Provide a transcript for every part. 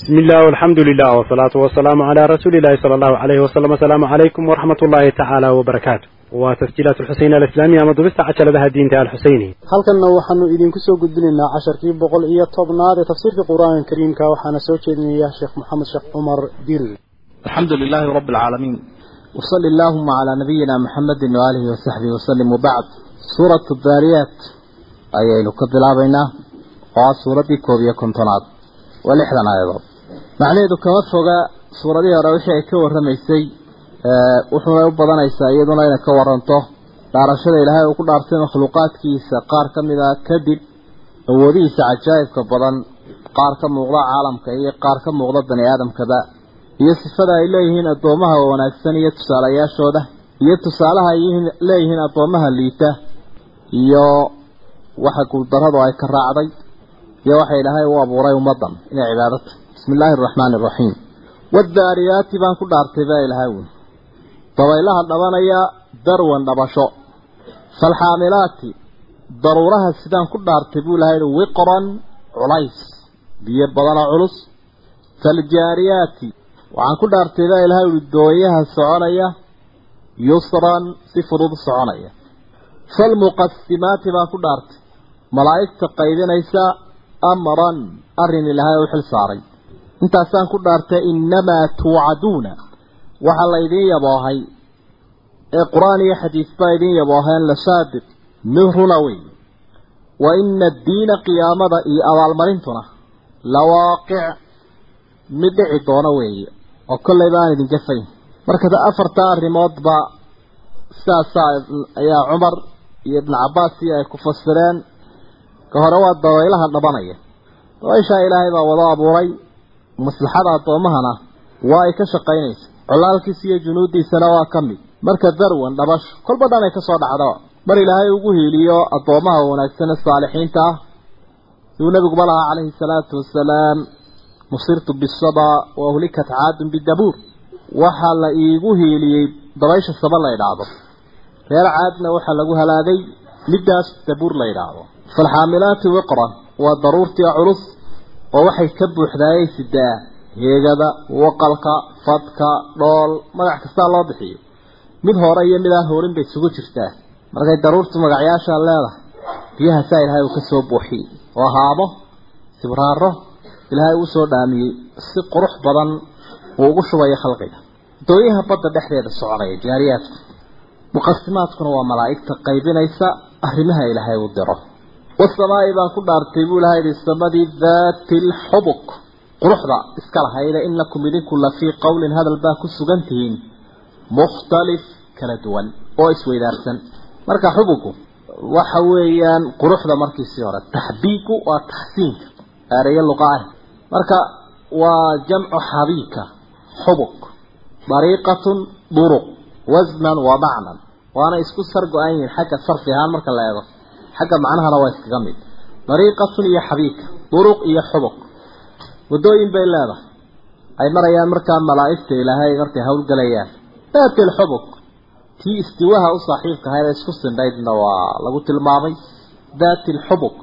بسم الله والحمد لله والصلاة والسلام على رسول الله صلى الله عليه وسلم السلام عليكم ورحمة الله تعالى وبركاته وتسجيلات الحسين الإسلامية مضبست عشر لها الدين تعالى الحسيني halkanna waxaanu idinku soo gudbinaynaa casharkii boqol iyo tobnaad ee tafsiirka qur-aanka kariimka waxaana soo jeedinaya sheekh maxamed sheekh cumar diir الحمد لله رب العالمين وصل اللهم على نبينا محمد وآله وصحبه وسلم وبعد سورة الذاريات أي كبلا بينا وسورة كوبيا كنتنات ولحدا أيضا macnaheedu kama foga suuradihii hore wixii ay ka waramaysay wuxuuna u badanaysaa iyaduna inay ka waranto dhaarashada ilaahay uu ku dhaartay makhluuqaadkiisa qaar ka mid a kadib awoodihiisa cajaa'ibka badan qaar ka muuqda caalamka iyo qaar ka muuqda bani aadamkaba iyo sifada ay leeyihiin addoommaha wanaagsan iyo tusaalayaashooda iyo tusaalaha ay leeyihiin addoommaha liita iyo waxa guuldarradu ay ka raacday iyo waxa ilaahay u abuuray ummaddan inay cibaadata bismi illaahi araxmaani araxiim waddaariyaati baan ku dhaartay baa ilaahay wy dabaylaha dhabanaya darwan dhabasho. Falxaamilaati daruuraha sidaan ku dhaartay buu ilahay wiqran culays biyo badanoo culus. Faljaariyaati waxaan ku dhaartay baa ilahay ui dooyaha soconaya yusran si fudud soconaya. Falmuqasimaati baan ku dhaartay. Malaa'igta qaybinaysa amran arrin ilaahay u xil saaray intaasaan ku dhaartay innamaa tuucaduuna. Waxaa laydin yaboohay. Ee qur'aan iyo xadiis baa idin yabooheen la saadiq mid runa wey wa ina addiina qiyaamada iyo abaalmarintuna la waaqic mid dhici doono weeye oo kolleyba aan idin gafayn marka afarta arrimoodba sidaasaa ayaa cumar iyo ibnu cabbaas iyo ay ku fasireen. Ka hore waa dabaylaha dhabanaya. Dabayshaa ilaahay baa wado abuuray maslaxada addoommahana waa ay ka shaqaynaysa. Colaalkiisa iyo junuuddiisana waa ka mid. Marka darwan dhabasho kolba dhan ay ka soo dhacdo. Mar ilaahay ugu hiiliyo addoommaha wanaagsan ee saalixiinta. Ah siduu nebiguba lahaa calayhi salaatu wasalaam nusirtu bisaba wa uhlikat caadun bidabuur waxaa la iigu hiiliyey dabaysha saba la idhaahdo. Reer caadna waxaa lagu halaagay middaas dabuur la idhaahdo. Falxaamilaati wiqran waa daruurtii culus oo waxay ka buuxdaayay sidaa heegada waqalka fadka dhool magac kastaa loo bixiyo. Mid hore iyo mid aan horin bay isugu jirtaa. Markay daruurtu magacyaashaa leedahay biyahaasaa ilaahay uu ka soo buuxiyey. Oo haamo sibraaro ilaahay uu soo dhaamiyey. Si qurux badan uu ugu shubayo khalqiga. Dooyaha badda dhexdeeda soconaya jaariyaadku muqasimaadkuna waa malaa'igta qaybinaysa arrimaha ilaahay uu diro wasamaa'i baan ku dhaartay buu ilahay yidhi samadii daati alxubuk quruxda iska lahayda inakum idinku la fii qowlin hadal baa ku sugan tihiin. Mukhtalif kala duwan oo isweydaarsan. Marka xubuku waxa weeyaan quruxda markiisii hore taxbiiku waa taxsiinka ereyo luqa ah marka waa jamcu xabiika xubuk dariiqatun duruq wasnan wa macnan. Waana isku sar go-an yihiin xagga sarfi ahaan marka la eego xagga macnahana waa iskaga mid. Dariiqatun iyo xabiika duruq iyo xubuk waddooyin bay leedahay. Ay marayaan markaa malaa'igta ilaahay markay howlgelayaan daati alxubuk tii istiwaha u ahayd ee isku sindhaydna waa lagu tilmaamay. Daati alxubuk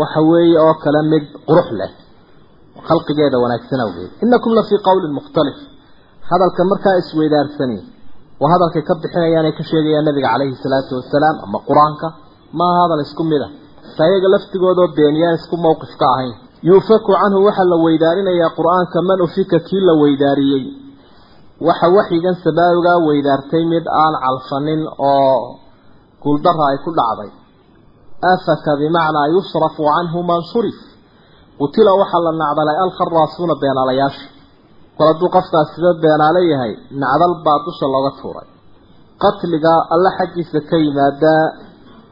waxa weeye oo kale mid qurux leh. Khalqigeeda wanaagsan awgeed. Innakum la fii qowlin mukhtalif. Hadalka markaa isweydaarsani waa hadalkay ka bixinayaan ay ka sheegayaan nabiga calayhi salaatu wasalaam ama qur'aanka maaha hadal isku mid ah. Ta iyaga laftigoodoo beeniyaan isku mowqif ka ahayn. Yuufaku canhu waxaa la weydaarinayaa qur'aanka man ufika kii la weydaariyey. Waxa waxyigan sabaabigaa weydaartay mid aan calfanin oo guuldara ay ku dhacday. Afaka bimacnaa yusrafu canhu man surif qutila waxaa la nacdalay alkharaasuuna beenaalayaasha kol hadduu qofkaas sida beenaale yahay nacdal baa dusha looga tuuray. Qatliga alla xaggiisa ka yimaadaa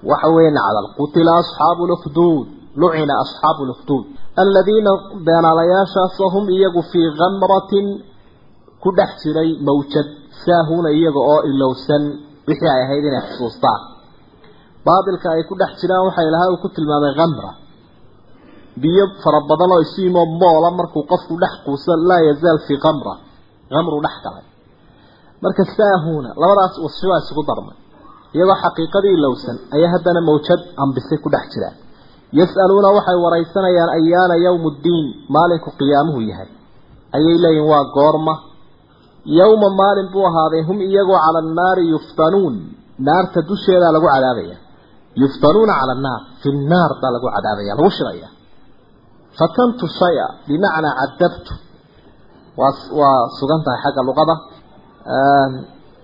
waxa weeye nacdal qutila asxaabu lukhduud lucina asxaabu lukhduud aladiina beenaalayaashaasoo hum iyagu fii kamratin ku dhex jiray mawjad saahuuna iyaga oo ilowsan wixii ay ahayd inay xusuustaan baatilka ay ku dhex jiraan waxa ilaahay uu ku tilmaamay kamra biyo fara badan oo isu yimo moola markuu qofku dhex quusa laa yazaal fii kamra kamru dhex galay marka saahuuna labadaas wasfibaa isugu darmay iyagoo xaqiiqadii ilowsan ayaa haddana mawjad ambisay ku dhex jiraan yas'aluuna waxay waraysanayaan ayaana yowmu ddiin maalinku qiyaamuhu yahay. Ayay leeyihiin waa goorma. Yowma maalin buu ahaaday hum iyagoo cala annaari yuftanuun. Naarta dusheedaa lagu cadaabaya. Yuftanuuna cala annaar. Fi nnaar baa lagu cadaabaya lagu shiraya fatantu shaya bimacnaa cadabtu waa waa sugan tahay xagga luqada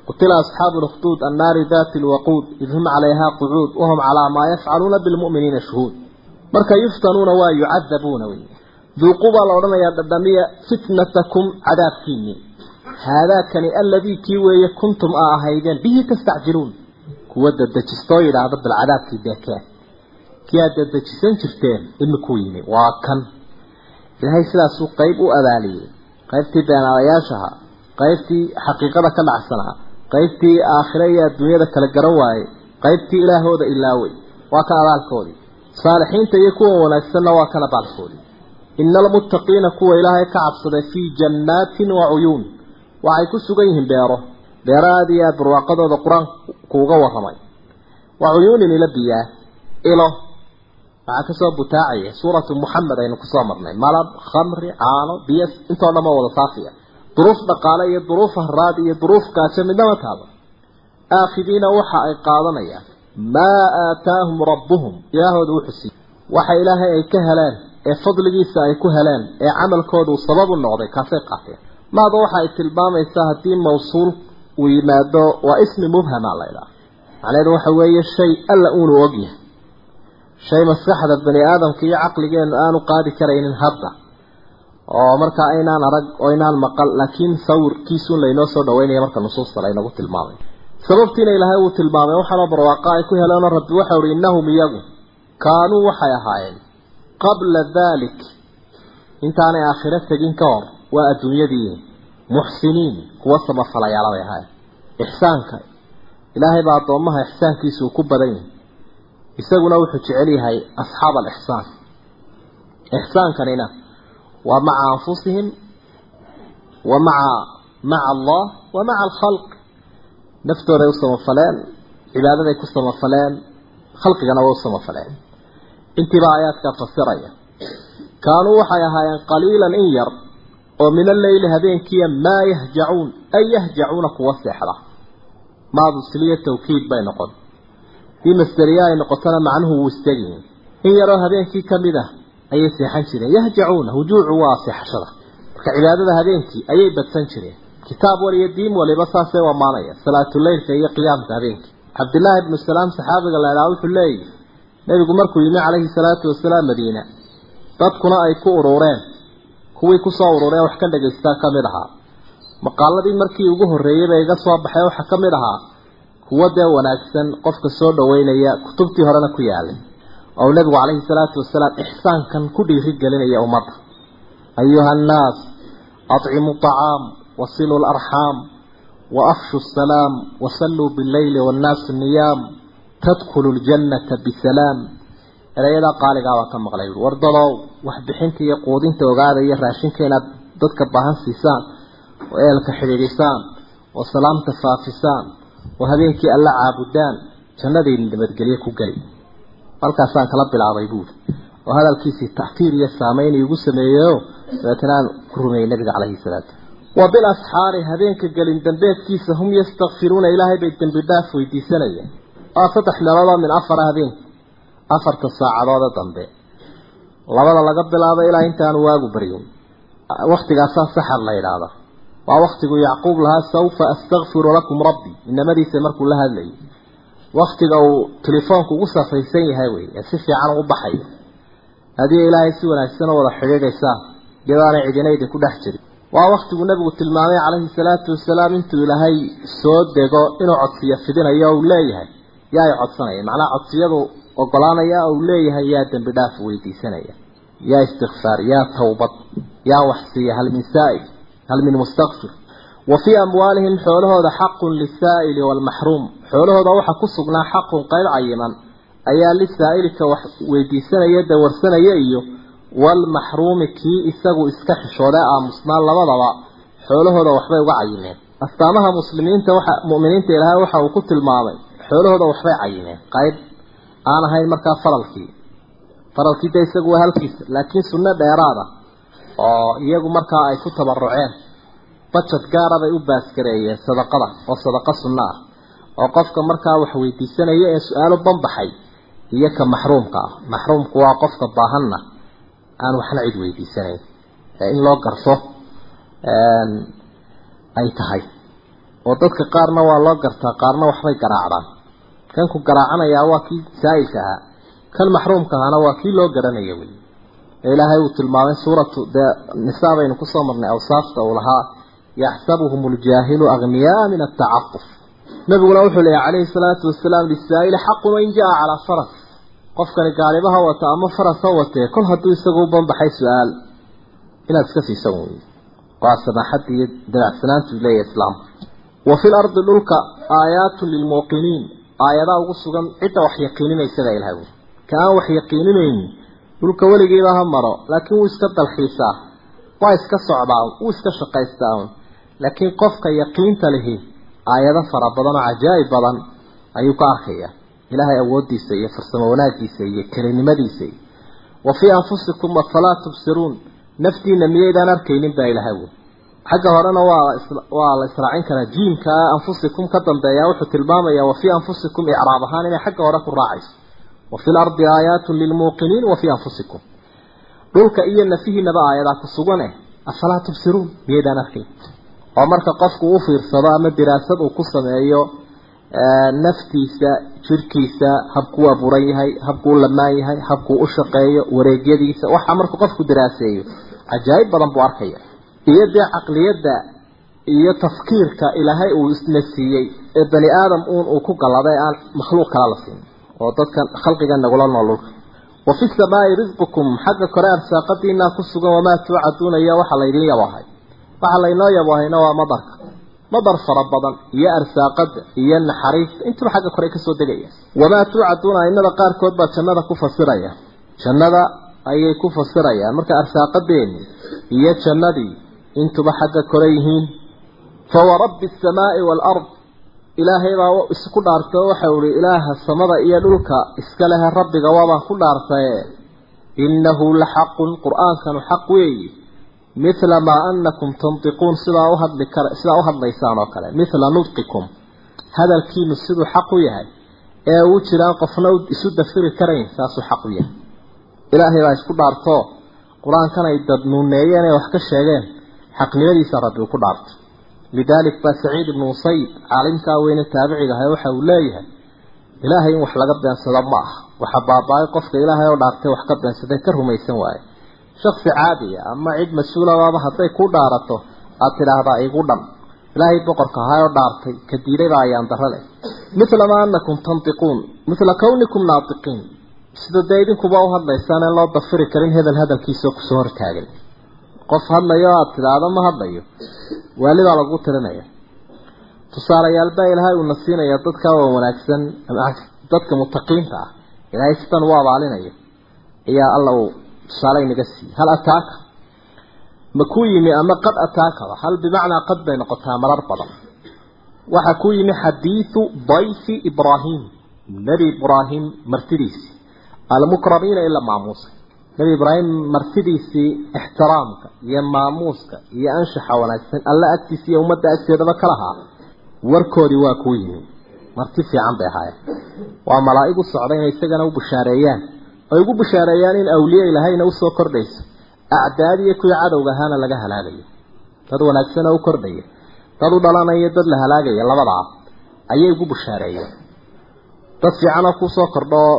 qutila asxaabu lukduud annaari dati lwaquud id hum calayha qucuud wahum calaa maa yafcaluuna bilmu'miniina shuhuud. Marka yuftanuuna waa yucadabuuna wey. Duuqu baa la odhanayaa dhadhamiya fitnatakum cadaabkiinii haadaakani aladii kii weeye kuntum a ahaydeen bihi tastacjiluun. Kuwa dadejistoo yidhaahda bal cadaabkii beekeen kii aad dadejisan jirteen imikuu yimi waa kan. Ilaahay sidaasuu qeyb u abaaliyey. Qaybtii beenaalayaashaha qaybtii xaqiiqada ka dhacsanaa qaybtii aakhire iyo adduunyada kala garan waayey qaybtii ilaahooda ilaawey waa kan abaalkoodii saalixiinta iyo kuwa wanaagsanna waa kan abaalkoodii ina almuttaqiina kuwa ilaahay ka cabsaday fii jannaatin wa cuyuun waxay ku sugan yihiin beero. Beero aada iyo aada barwaaqadooda qur'aanku uga warramay. Wa cuyuunin ila biyaa ilo. Waxaa ka soo butaacaya suuratu muxamed aynu ku soo marnay. Malab khamri caano biyo intoo dhan oo wada saafiya duruuf dhaqaale iyo duruuf haraad iyo duruuf gaajo midnama taaba. Aakhidiina waxa ay qaadanayaan maa aataahum rabbuhum. Ilaahooda u xusiy waxa ilaahay ay ka heleen ee fadligiisa ay ku heleen ee camalkoodu sabab u noqday kaasay qaateen. Maada waxa ay tilmaamaysaa haddii mawsuul uu yimaado waa ismi mubhama laydhaha macnaheedu waxa weeye shay alla uunu ogyahay shay maskaxda bani aadamka iyo caqligeenu aanu qaadi karaynin hadda oo markaa aynaan arag oo aynaan maqal laakiin sawirkiisuun laynoo soo dhaweynaya marka nusuusta laynagu tilmaamay. Sababtiina ilaahay uu tilmaamay waxaanoo barwaaqa ay ku heleenoo rabbi waxau ihi innahum iyagu kaanuu waxay ahaayeen qabla dalik intaanay aakhiro tegin ka hor waa adduunyadii muxsiniin kuwa samafalayaala bay ahaayeen. Ixsaanka ilaahay baa addoommaha ixsaankiisa uu ku badan yahay. Isaguna wuxuu jecel yahay asxaab alixsaan ixsaankanina waa maca anfusihim wa maca maca allah wa maca alkhalq. Naftooday u samafaleen cibaadaday ku samafaleen khalqigana way u samafaleen intiiba aayaadkaa fasiraya kaanuu waxay ahaayeen qaliilan in yar oo min alleyli habeenkiiya maa yahjacuun ay yahjacuuna kuwa seexda. Maadu siliya tawkiid bay noqon. Dii masderiya ay noqotona macnuhu ayay seexan jireen. Yahjacuuna hujuucu waa seexashada. Marka cibaadada habeenkii ayay badsan jireen. Kitaab wal iyo diin waliba saasay u ammaanaya salaatuleylka iyo qiyaamka habeenkii. Cabdillaahi ibnu salaam saxaabiga la idhaha wuxuu leeyahy nebigu markuu yimi calayhi salaatu wasalaam madiina dadkuna ay ku urureen kuwii ku soo urureen wax ka dhagaystaa ka mid ahaa. Maqaaladii markii ugu horreeyey bay iga soo baxay waxaa ka mid ahaa. Kuwa dee wanaagsan qofka soo dhaweynaya kutubtii horena ku yaalay oo nebigu calayhi salaatu wasalaam ixsaankan ku dhiiri gelinaya ummadda ayuha annaas atcimu acaam wasiluu larxaam waafshu salaam wasalluu bileyli wannaasu niyaam tadkhulu ljannata bisalaam. Erayadaa qaaligaabaa ka maqlay war dadow waxbixinta iyo quudinta ogaada iyo raashinka inaad dadka baahan siisaan oo eelka xidhiidhisaan oo salaamta faafisaan oo habeenkii alla caabudaan jannadayni nabadgelye ku geli halkaasaan kala bilaabay buuri oo hadalkiisii ta'tiir iyo saameyn iigu sameeyeyo dabeetana aan ku rumeeyey nabiga calayhi salaatu. Wa bilasxaari habeenka gelin dambeedkiisa hum yastakfiruuna ilaahay bay dembi dhaaf weydiisanayeen. Waa saddex meeloodoo min afara habeenka afarta saacadoode dambe. Labada laga bilaabo ilaa intaanu waagu baryin waktigaasaa saxar la yidhaahda waa waktigu yacquub lahaa sawfa astakfiru lakum rabbi. Inamadiisa markuu la hadlayay waktiga uu telefoonku ugu safaysan yahay wey ee si fiican ugu baxayo. Haddii ilaahay si wanaagsan oo wada xidhiidhaysaan iyadaanay cidina idinku dhex jirin waa waktigu nabigu tilmaamay calayhi salaatu wasalaam intuu ilaahay soo dego inuu codsiyo fidinayo uu leeyahay. Yaa ay codsanaya macnaha codsiyadu ogolaanaya uu leeyahay yaa dembi dhaaf weydiisanaya. Yaa istikfaar yaa tawbad yaa waxsiiya hal min saa'il hal min mustakfir wa fii amwaalihim xoolahooda xaqun lisaa'ili waalmaxruum xoolahooda waxaa ku sugnaa xaqun qayb cayiman. Ayaa lisaa'ilka wax weydiisanaya dawarsanaya iyo waalmaxruumi kii isagu iska xishooday aamusnaa labadaba. Xoolahooda waxbay uga cayimeen. Astaamaha muslimiinta waxa mu'miniinta ilaahay waxa uu ku tilmaamay. Xoolahooda waxbay cayimeen. Qayb aan ahayn markaa faralkii. Faralkii de isagu waa halkiisa laakiin sunno dheeraada. Oo iyagu markaa ay ku tabaruceen bajad gaara bay u baaskareeyeen sadaqada oo sadaqa sunno ah oo qofka markaa wax weydiisanaya ee su'aalo banbaxay iyo ka maxruumka ah. Maxruumku waa qofka baahanna aan waxna cid weydiisanayn. Ee in loo garto ay tahay. Oo dadka qaarna waa loo gartaa qaarna waxbay garaacdaan. Kan ku garaacanayaa waa kii saa'ilka ahaa. Kan maxruumka ahana waa kii loo garanaya wey. Ee ilaahay uu tilmaamay suuratu dee nisaa baynu ku soo marnay awsaafta uu lahaa yaxsabuhum اljaahilu agniyaa min atacafuf nabiguna wuxuu leeyahy calayhi salaatu wasalaam lisaa'ili xaqu man jaa calaa faras. Qofkani gaalibaha wata ama faras ha watee kol hadduu isagu u banbaxay su'aal inaad iska siisan wey waa samaaxadda iyo danacsanaantu leeyahy islaamku wa fi lardi dhulka aayaatun lilmuuqiniin aayadaa ugu sugan cidda wax yaqiininaysa baa ilahay ui ka aan wax yaqiininaynin dhulka weligiiba ha maro laakiin wuu iska dalxiisaa. Waa iska socdaa wuu iska shaqaystaa laakiin qofka yaqiinta lihi aayado fara badan oo cajaa'ib badan ayuu ka arkayaa ilaahay awooddiisa iyo farsamo wanaagiisa iyo kelinimadiisa iyo wa fii anfusikum afalaa tubsiruun. Naftiina miyaydaan arkaynin baa ilahay wy xagga horena waa waa la israacin karaa. Jiimka anfusikum ka dambeeya wuxuu tilmaamayaa wa fii anfusikum icraab ahaan inay xagga hore ku raacayso. Wa fi lardi aayaatun lilmuuqiniin wa anfusikum. Dhulka iyo nafihiinaba aayadaa ku sugan eh. Afalaa tubsiruun miyaydaan arkayn oo marka qofku u fiirsado ama diraasad uu ku sameeyo naftiisa jirkiisa habkuu abuuran yahay habkuu lamaan yahay habkuu u shaqeeyo wareegyadiisa waxaa markuu qofku diraaseeyo cajaa'ib badan buu arkaya. Iyo dee caqliyadda iyo tafkiirka ilaahay uu isna siiyey ee bani aadam uun uu ku galladay aan makhluuq kala la siin oo dadkan khalqiga nagula nool dhulka wa fi samaa'i risqukum xagga kore arsaaqadiinaa ku sugan wamaa tuucaduuna iyo waxa laydin yabahay waxa laynoo yabahayna waa madarka. Madar fara badan iyo arsaaqada iyo naxariista intuba xagga kore ka soo degaya. Wamaa tuucaduuna innada qaarkood baa jannada ku fasiraya. Jannada ayay ku fasirayaan. Marka arsaaqadeeni iyo jannadii intuba xagga kore yihiin fa warabbi asamaa'i waalard ilaahay baa isku dhaartay oo waxau ihi ilaaha samada iyo dhulka iska lehe rabbiga waabaan ku dhaartaye innahu la xaqun qur'aankanu xaq weeyi mithla maa anakum tantiquun sidaa uhadli kar sidaa u hadlaysaan oo kale mithla nudqikum hadalkiinu siduu xaq u yahay ee uu jiraan qofna isu dafiri karayn saasuu xaq u yahay. Ilaahay baa isku dhaartoo qur'aankan ay dad nuuneeyeen ee wax ka sheegeen xaqnimadiisa rabbi uu ku dhaarto. Lidaalik baa saciid ibnu musayib caalimkaa weyne taabiciga ahay waxa uu leeyahay ilaahay in wax laga beensado ma aha waxa baaba-ay qofka ilaahay oo dhaartay wax ka beensaday ka rumaysan waaye shaksi caadiya ama cid mas'uulabaaba hadday ku dhaarato aad tidhaahdaa igu dhan ilaahay boqorka ahaa oo dhaartay ka diidaybaa ayaan daro leh mithla maa anakum tantiquun mithla kawnikum naatiqiin sida dee idinkuba u hadlaysaan en loo dafiri karin hedel hadalkiisao ku soo hortaagan qof hadlayo aada tidhaahdo ma hadlayo waalibaa lagu tirinaya tusaalayaal baa ilaahay uuna siinaya dadka waa wanaagsan dadka mutaqiinta ah ilaahay sidan u abaalinayo ayaa alla uu tusaale inaga siiyey hal ataaka ma ku yimi ama qad ataakaba hal bimacnaa qad bay noqotaa marar badan. Waxaa ku yimi xadiidu dayfi ibraahim. Nebi ibraahim martidiisii almukramiina ila maamuuska. Nebi ibraahim martidiisii ixtiraamka iyo maamuuska iyo anshaxa wanaagsan. Alla agtiisa iyo ummadda agteedaba ka lahaa. Warkoodii waa kuu yimi. Marti fiican bay ahaayeen. Waa malaa'ig u socda inay isagana u bushaareeyaan ay ugu bushaareeyaan in awliye ilahayna u soo kordhayso. Acdaadiyo kuwii cadowga ahaana laga halaagayo. Dad wanaagsan oo u kordhaya. Dad u dhalanaya dad la halaagaya labadaa ayay ugu bushaareeyeen dad fiicanoo ku soo kordhoo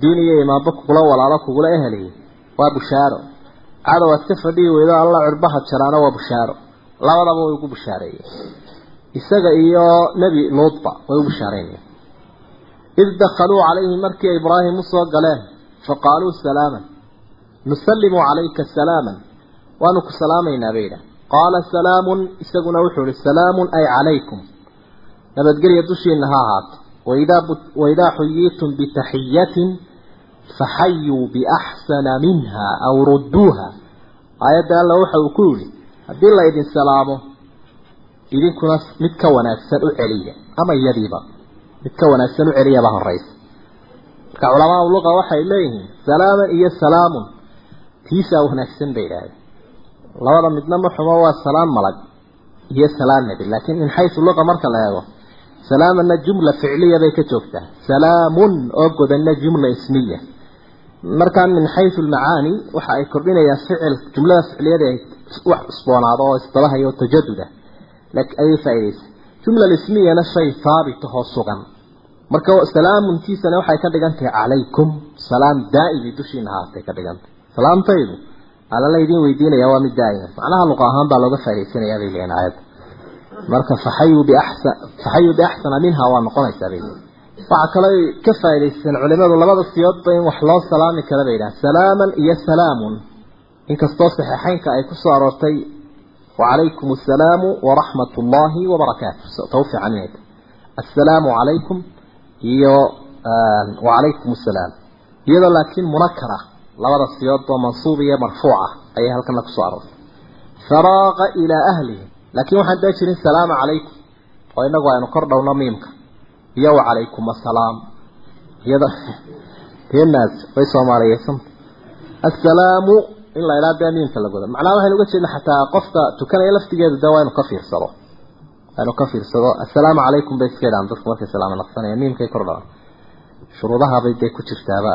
diin iyo imaanba kugula walaalo kugula eheliy waa bushaaro. Cadow aad ka fadhihi weydo alla cirbaha jaraana waa bushaaro. Labadaba way ugu bushaareeyeen isaga iyo nebi luudba way u bushaareynayeen id dakhaluu calayhi markii ibraahim u soo galeen faqaaluu salaaman nusallimu calayka salaaman waanu ku salaamaynaa bay idhaah qaala salaamun isaguna wuxuu ihi salaamun ay calaykum nabadgelya dushiina ha ahaato waidaa xuyiitum bitaxiyatin faxayuu biaxsana minha aw rudduuha aayadda alla waxa uu ku yihi haddii la idin salaamo idinkuna mid ka wanaagsan u celiya ama iyadiiba mid ka wanaagsan u celiyaba horeysa marka culamaa luqa waxay leeyihiin salaaman iyo salaamun. Tiisaa wanaagsan bay yidhaahdeen labada midna ma xumo waa salaam malag iyo salaam nebi laakiin min xaysu luqa marka la eego salaamanna jumla ficliya bay ka joogtaa. Salaamun oo godanna jumla ismiya. Markaa min xaysu almacaani waxa ay kordhinayaan ficil jumlada ficliyada ay wax cusboonaado oo isdabahayo oo tajaduda. Ayay faa'iidaysa jumla ismiyana shay haabit oo sugan marka salaamuntiisana waxay ka dhigan tahay calaykum salaam. Daa'imi dushiina haatay ka dhigantahay salaamtaydu ala la idin weydiinaya waa mid daa'ima. Macnaha luqa ahaan baa looga faa'iidaysanayaa bay leeyihiin aayadda marka faxayu biaxsan faxayu biaxsana minha waa noqonaysaa bay leeyihiin waxaa kaloo ka faa'iidaysan culimadu labada siyoodba in wax loo salaami kara bay yidhahan salaaman iyo salaamun. Inkastoo saxiixeynka ay ku aroortay wacalaykum assalaamu waraxmat ullaahi wabarakaatu tawfiic caninayta assalaamu calaykum iyo wacalaykum assalaam iyadoo laakiin munakara labada siyoodoo mansuub iyo marfuuc ah ayay halkana ku soo aroortay faraaqa ilaa ahlihi laakiin waxaan daa jirin salaamu calaykum oo inagu aynu kor dhowno miimka. Iyo wacalaykum assalaam iyada way soomaaliyeysanta assalaamu in la idhaa dee miimka la goda macnaha waxaynu uga jeedna xataa qofka tukanaya laftigeedu de waa inu ka fiirsado inu ka fiirsado. Assalaamu calaykum bay iska idhaan dadku markay salaamo naqsanaya miimkay kor dhawan shuruudahabay dee ku jirtaaba.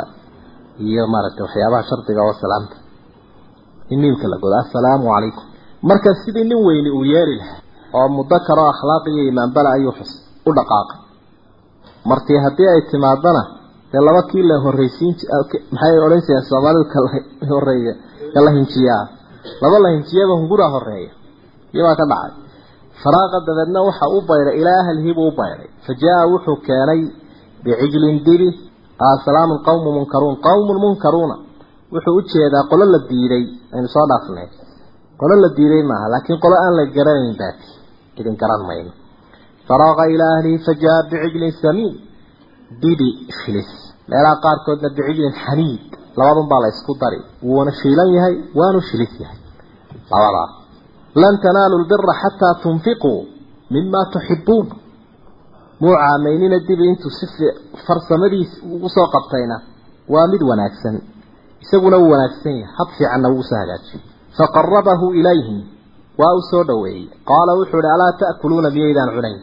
Iyo maaragtay waxyaabaha shardiga oo salaamta in miimka la godo. Assalaamu calaykum. Marka sidii nin weyni uu yeeli lahaa oo mudakar oo akhlaaq iyo imaanbala ayuu xus u dhaqaaqay. Martii haddii ay timaadana dee laba kii la horreysiin maxay odhan jireen soomaalidu kala horreeya kala hinjiyaa? Laba la hinjiyaba hunguraa horreeya iyobaa ka dhacay faraaqa dabeedna waxa u bayray ilaa ahlihi buu u bayray. Fa wuxuu keenay bicijlin dibi salaamun qawmun munkaruun qawmun munkaruuna. Wuxuu u jeedaa qolo la diiday aynu soo dhaafnay qolo la diiday maaha laakiin qolo aan la garanayn baati idin garan mayno. Faraaqa ilaa ahlihi fa bicijlin samiin dibi shilis meelaha qaarkoodna bicijlin xaniid. Labadun baa la isku dari wuuna shiilan yahay waanu shilis yahay. Labadaa lan tanaalu lbira xataa tunfiquu mima tuxibuun muu caamaynina dibi intuu si farsamadiis ugu soo qabtayna waa mid wanaagsan. Isaguna wuu wanaagsan yahay had fiicanna wuu u soo hagaajiyey faqarabahu ilayhim waa u soo dhoweeyey. Qaala wuxuu ihi alaa ta'kuluuna miyaydaan cunayn?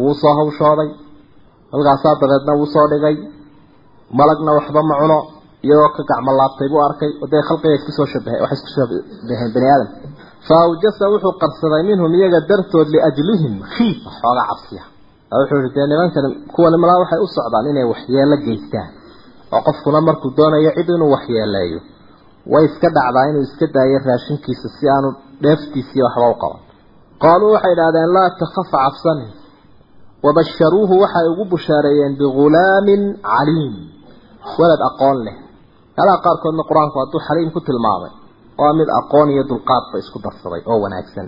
Wuu soo hawshooday. Halkaasaa dabeedna wuu soo dhigay. Malagna waxba ma cuno iyagoo ka gacmo laabtay buu arkay. Oo dee isku soo shabahay waxay isku shabaheen bani aadam fa awjasa wuxuu qarsaday minhum iyaga dartood liajlihim khiifa xooga cabsiya wuxuu yihi dee nimankan kuwani malaa waxay u socdaan inay waxyeelo geystaan oo qofkuna markuu doonayo cid inuu waxyeeleeyo way iska dhacdaa inuu iska daayo raashinkiisa si aanu dheeftiisii waxba u qaban qaaluu waxay idhahdeen laa takhafa cabsani wabasharuuhu waxay ugu bushaareeyeen bigulaamin caliim walad aqoon leh meelaha qaarkoodna qur'aanku hadduu ku waa mid aqoon iyo dulqaadba isku darsaday oo wanaagsan.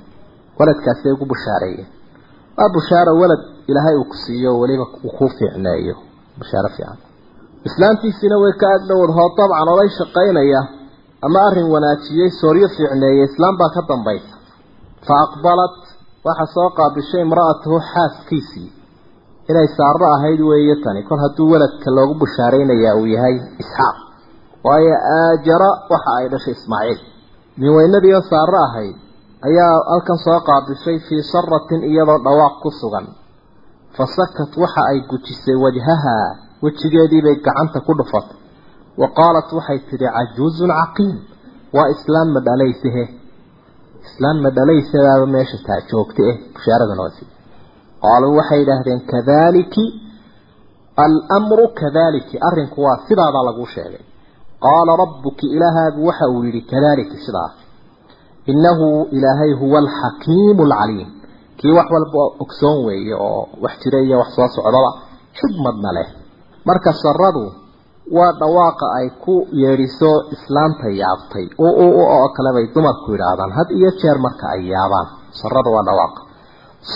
Waladkaasay ugu bushaareeyeen waa bushaaro walad ilaahay uu ku siiyo weliba uu kuu fiicneeyo. Bushaaro fiican. Islaantiisiina way ka agdhowd hoo dabcan oday shaqaynaya ama arrin wanaajiyey sooryo fiicneeyey islaam baa ka dambaysa. Fa aqbalat waxa soo qaabishay imra'atuhu xaaskiisii. Inay saarro ahayd weeye tani. Kol hadduu waladka loogu bushaaraynayaa uu yahay isxaaq. Waayo aajara waxa ay dhashay ismaaciil min weynadiioo saarro ahayd ayaa halkan soo qaabishay fii saratin iyadoo dhawaaq ku sugan. Fa sakat waxa ay gujisay wajhahaa wejigeediibay gacanta ku dhufatay. Wa qaalat waxay tidhi cajuuzun caqiim waa islaam ma dhalaysehe islaam ma dhalaysedaaba meesha taa joogta eh si qaaluu waxay yidhaahdeen kadaliki almru kadaliki arrinku waa sidaadaa laguu sheegay qaala rabbuki ilaahaagu waxa uu yidhi kadaliki sidaas innahu ilaahay huwa alxakiimu alcaliim kii wax walba ogsoon weeye oo wax jira iyo wax soo socdaba xikmadna leh. Marka saradu waa dhawaaqa ay ku yeedhiso islaamta yaabtay. Oo kale bay dumarku yidhaahdaan. Had iyo jeer marka ay yaabaan sarada waa dhawaaqa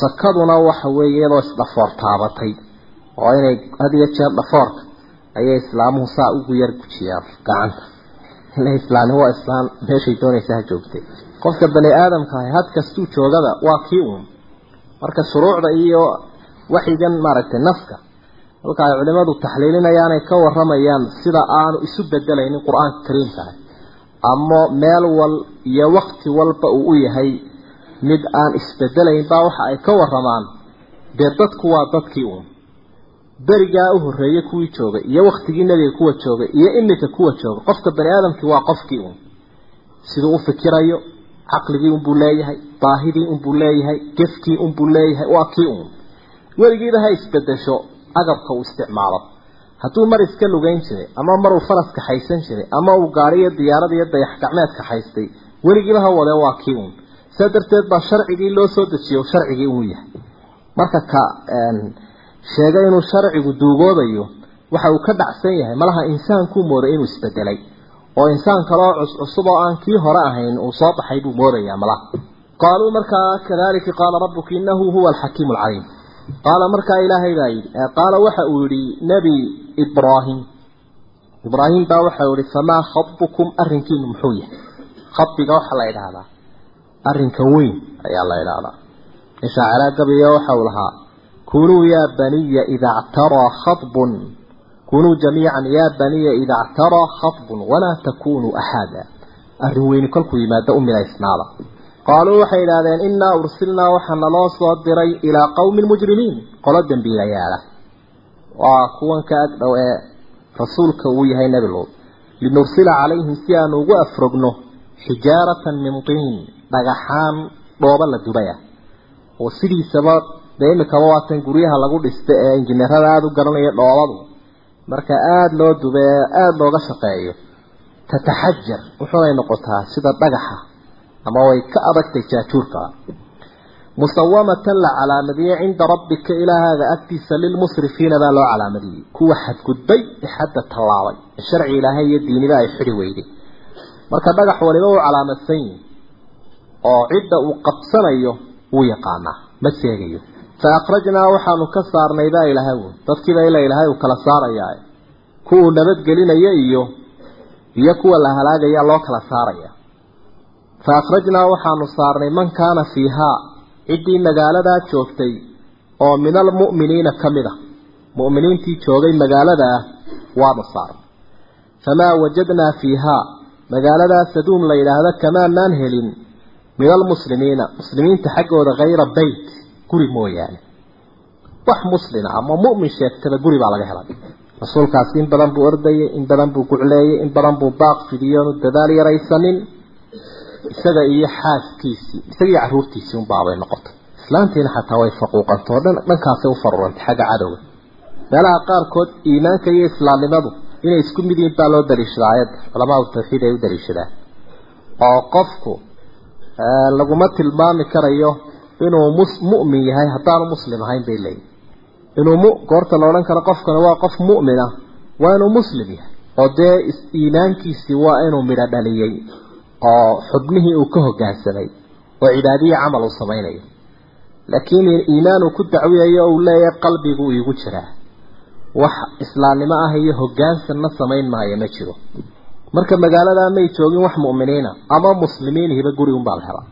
sakaduna waxa weeye iyadoo isdhafoor taabatay oo inay had iyo jeer dhafoorka ayay islaamuhu saa ugu yar gujiyaan gacanta. Ila islaani waa islaan. Meeshay doonaysa ha joogtay qofka bani aadamka ah had kastuu joogada waa kii uun. Marka shuruucda iyo waxigan maaragtay nafka. Halka ay culimadu taxliilinayaanay ka waramayaan sida aanu isu bedelaynin qur'aanka kariimka ah. Ama meel wal iyo wakti walba uu u yahay mid aan isbedelayn baa waxa ay ka waramaan dee dadku waa dadkii uun berigaa u horreeyey kuwii joogay iyo waktigii nebiga kuwa joogay iyo iminka kuwa jooga qofka bani aadamkii waa qofkii uun. Siduu u fikirayo caqligii unbuu leeyahay baahidii unbuu leeyahay gefkii unbuu leeyahay waa kii uun. Weligiiba ha isbedesho agabka uu isticmaalo. Hadduu mar iska lugeyn jiray ama mar uu faraska haysan jiray ama uu gaari iyo diyaarada iyo dayax gacmeedka haystay weligiiba ha wadee waa kii uun. Saa darteed baa sharcigii loo soo dejiyo sharcigii uu yahay. Marka ka sheegay inuu sharcigu duugoobayo. Waxa uu ka dhacsan yahay malaha insaankuu mooday inuu isbedelay. Oo insaan kaloo cusub oo aan kii hore ahayn uu soo baxay buu moodayaa malaha. Qaaluu markaa kadalika qaala rabbuka inahu huwa alxakiimu alcaliim. Qaala markaa ilaahay baa yidhi qaala waxa uu yidhi nebi ibraahim. Ibraahim baa waxa uu yihi famaa khabukum arrinkiinu muxuu yahay. Khabiga waxaa la idhaahdaa arrinka weyn ayaa la idhaahdaa shaacira gabiyo waxa uu lahaa kunuu yaa baniya ida ctaraa khabun kunuu jamiican yaa baniya ida ctaraa khabun walaa takunuu axada arrin weyni kolkuu yimaado u midaysnaada qaaluu waxay idhahdeen innaa ursilnaa waxaa naloo soo diray ilaa qowmin mujrimiin. Qolo dembiilayaala. Waa kuwan ka ag dhow ee rasuulka uu yahay nebi luud linursila calayhim si aanu ugu afrogno xijaaratan dee imikaba waatan guryaha lagu dhista ee injineerada aada u garanaya dhoobadu marka aada loo dube ee aada looga shaqeeyo. Tataxajar wuxuunay noqotaa sida dhagaxa ama way ka adagtay jaajuurkaa musawamatan la calaamadiyey cinda rabbika ilaahaaga agtiisa lilmusrifiina baa loo calaamadiyey kuwa xadgudbay ee xadda tallaabay sharci ilaahay iyo diiniba ay xidhi weyday marka dhagax waliba uu calaamadsan yihi oo cidda uu qabsanayo wuu yaqaanaa. Ma seegayo fa akhrajnaa waxaanu ka saarnay baa ilaahay wy dadkiiba ila ilaahay uu kala saarayaa kuwuu nabadgelinayo iyo iyo kuwa la halaagaya loo kala saaraya fa akhrajnaa waxaanu saarnay man kaana fiihaa ciddii magaaladaa joogtay oo min almu'miniina ka mid a mu'miniintii joogay magaalada ah waanu saarnay famaa wajadnaa fiihaa magaaladaa saduum la yidhaahdo kamaanaan helin min almuslimiina muslimiinta xaggooda hayra beyt guri mooyaane. Wax muslina ama mu'min sheegtaba guri baa laga helay. Rasuulkaasi in badan buu ordayay in badan buu gucleeyey in badan buu baaq fidiyoonu dadaal yaraysanin. Isaga iyo xaaskiisii isaga iyo caruurtiisii un baabay noqotay. Islaantiina xataa way faquuqantoo dhan dhankaasay u farurantay xagga cadowga. Meelaha qaarkood iimaanka iyo islaamnimadu inay isku mid yihiin baa loo daliishadaa ayadda culamaa tawxiid ay u daliishadaan oo qofku laguma tilmaami karayo inuu mu'min yahay haddaanu muslim ahayn bay leeyihiin inuu mu goorta la odhan karo qofkana waa qof mu'mina waa inuu muslim yahay oo dee iimaankiisii waa inuu midho dhaliyey oo xubnihii uu ka hoggaansamay oo cibaadiya camal uu samaynayo. Laakiin iimaan uu ku dacwiyayo uu leeyahay qalbigu iigu jiraa wax islaamnimo ah iyo hoggaansanna samayn maayo ma jiro. Marka magaaladaa may joogin wax mu'miniina ama muslimiinihiba guri unbaa la helaa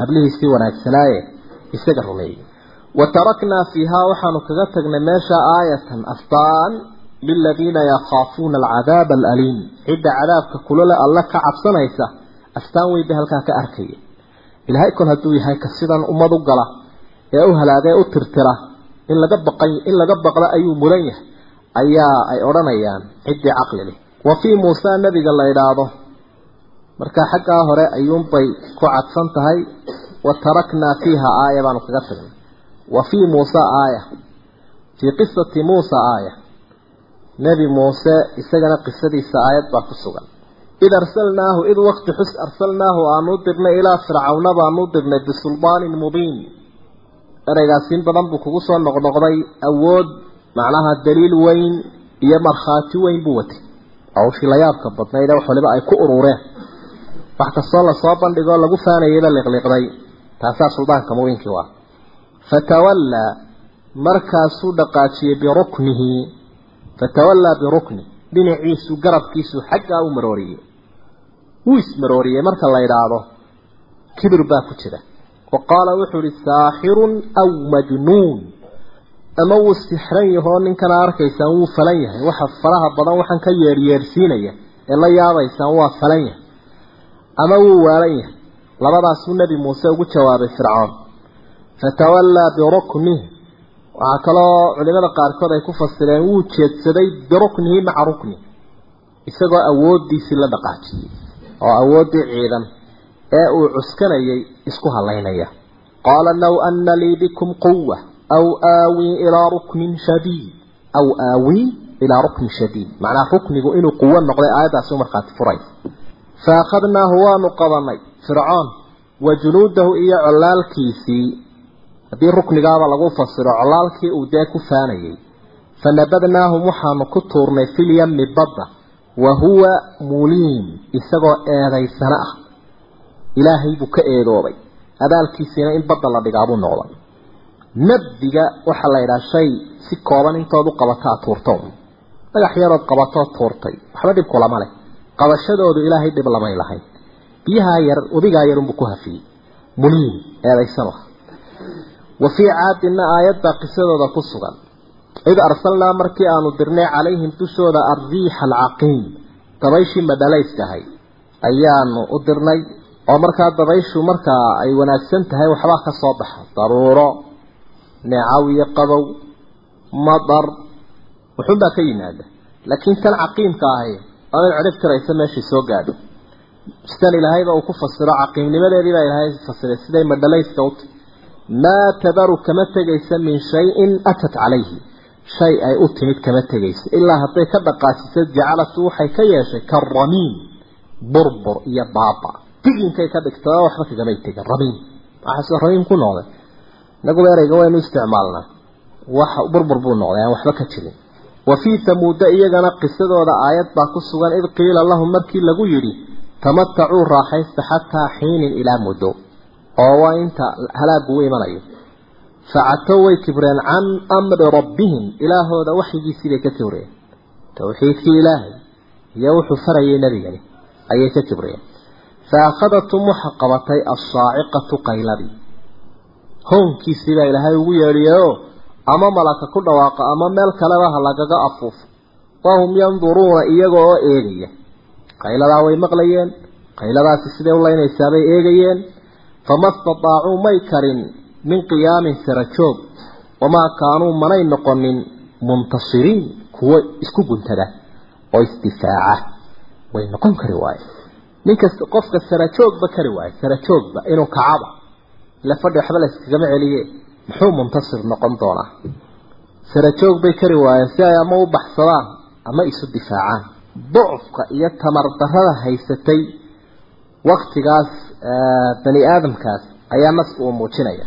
hablihiisii wanaagsanaaye isaga rumeeyey wa taraknaa fiihaa waxaanu kaga tagnay meesha aayatan astaan liladiina yakhaafuuna alcadaaba alaliim. Cidda cadaabka kulole alle ka cabsanaysa astaan weyn bay halkaa ka arkaya ilaahay kol hadduu yahay ka sidan ummad u gala ee u halaagay u tirtira in laga baqan in laga baqda ayuu mudan yahay. Ayaa ay odhanayaan ciddii caqli leh. Wa fii muusa nebiga la idhaahdo marka xaggaa hore ayuunbay ku cadsan tahay wa taraknaa fiiha aaya baanu kaga tagnay wa fii muusa aaya. Fii qisati muusa aaya. Nebi muuse isagana qisadiisa aayad baa ku sugan. Id arsalnaahu id waqti xus arsalnaahu aanu dirnay ilaa fircawna baanu dirnay bisulbaanin mubiin. Ereygaas in badan buu kugu soo noqnoqday awood macnaha daliil weyn iyo markhaati weyn buu watay. Hawshii la yaabka badnayd wax waliba ay ku urureen. Wax kastoo la soo bandhigoo lagu faanayayba liqliqday taasaa suldaanka mubiinkii waa fatawallaa markaasuu dhaqaajiyey biruknihi fatawallaa birukni dhinaciisu garabkiisu xaggaa u marooriyey wuu ismarooriyey marka la idhaahdo kibir baa ku jira wa qaala wuxuu ihi saaxirun aw majnuun ama wuu sixran yahoo ninkana arkaysaan wuu falan yahay waxa faraha badan waxaan ka yeeryeersiinaya ee la yaabaysaan waa falan yahay ama wuu waalan yahay labadaasuu nebi muuse ugu jawaabay fircoon. Fatawallaa biruknihi waxaa kaloo culimada qaarkood ay ku fasireen wuu jeedsaday biruknihi maca rukni. Isagoo awooddiisii la dhaqaajiyey oo awooddii ciidan ee uu cuskanayay isku halaynaya. Qaala low ana lii bikum quwa aw aawii ilaa ruknin shadiid. Aw aawii ilaa ruknin shadiid. Macnaha ruknigu inuu quwo noqday aayaddaasi u markhaati furay fa akhadnaahu waanu qabanay fircoon wa junuudahu iyo colaalkiisii haddii ruknigaaba lagu fasiro colaalkii uu dee ku faanayay. Fanabadnaahum waxaanu ku tuurnay filyami badda wa huwa muliim isagoo eedaysana ah. Ilaahay buu ka eedoobay. Abaalkiisiina in badda la dhigaabuu noqday. Nabdiga waxaa la yidhaha shay si kooban intood u qabataa tuurto dhagax yarood qabatoo tuurtay. Waxba dhib kulama leh. Qabashadoodu ilaahay dhib lamay lahayn biyahaa yar wadigaa yarunbuu ku hafiyey. Muliim eedaysano wa fii caadina aayadbaa qisadooda ku sugan. Id arsalnaa markii aanu dirnay calayhim dushooda alriixa alcaqiim. Dabayshii madhalayskahay ayaanu u dirnay oo markaa dabayshu markaa ay wanaagsan tahay waxbaa ka soo baxa. Daruuro neecawiyo qabow madar wuxuunbaa ka yimaada laakiin tan caqiimka ahi waa in cidhib tiraysa meeshii soo gaadho sidan ilaahayba uu ku fasiro caqiimnimadeedii ilaahay fasiray siday madhalayska u tahy maa tadaru kama tegaysa min shayin atat calayhi. Shay ay u timid kama tegayso ilaa hadday ka dhaqaajiso jacalatu waxay ka yeeshay karamiin burbur iyo baaba. Diginkay ka dhigtay waxba kagamay tegin ramiin. Waxaas ramiin ku noqday. Inaguba ereyga waynu isticmaalnaa. Wax burbur buu noqday aan waxba ka jirin wa fii tamuuda iyagana qisadooda aayad baa ku sugan id qiila lahum markii lagu yidhi tamatacuu raaxaysta xataa xiinin ilaa muddo oo waa inta halaagu u imanayo. Facatow way kibreen can amri rabbihim ilaahooda waxyigiisii bay ka kibreen. Towxiidkii ilaahay iyo wuxuu farayay nebigani ayay ka kibreen. Fa akhadatum waxa qabatay assaaciqatu qayladii hoonkiisii baa ilaahay ugu yeedhiyayoo ama malaka ku dhawaaqa ama meel kaleba ha lagaga afuufo. Wahum yanduruuna iyaga oo eegaya qayladaa way maqlayeen qayladaasi siday u laynaysaabay eegayeen. Fama istataacuu may karin min qiyaamin sarajoog wamaa kaanuu manay noqonin muntasiriin kuwo isku guntada oo isdifaaca. Way noqon kari waaye. Ninkasta qofka sarajoogba kari waaye sarajoogba inuu kacaba ila fadhi waxba la iskagama celiye muxuu muntasir noqon doonaa? Sarajoog bay kari waayeen si ay ama u baxsadaan ama isu difaacaan ducfka iyo tamar darrada haysatay waktigaas bani aadamkaas ayaa nasku uu muujinaya.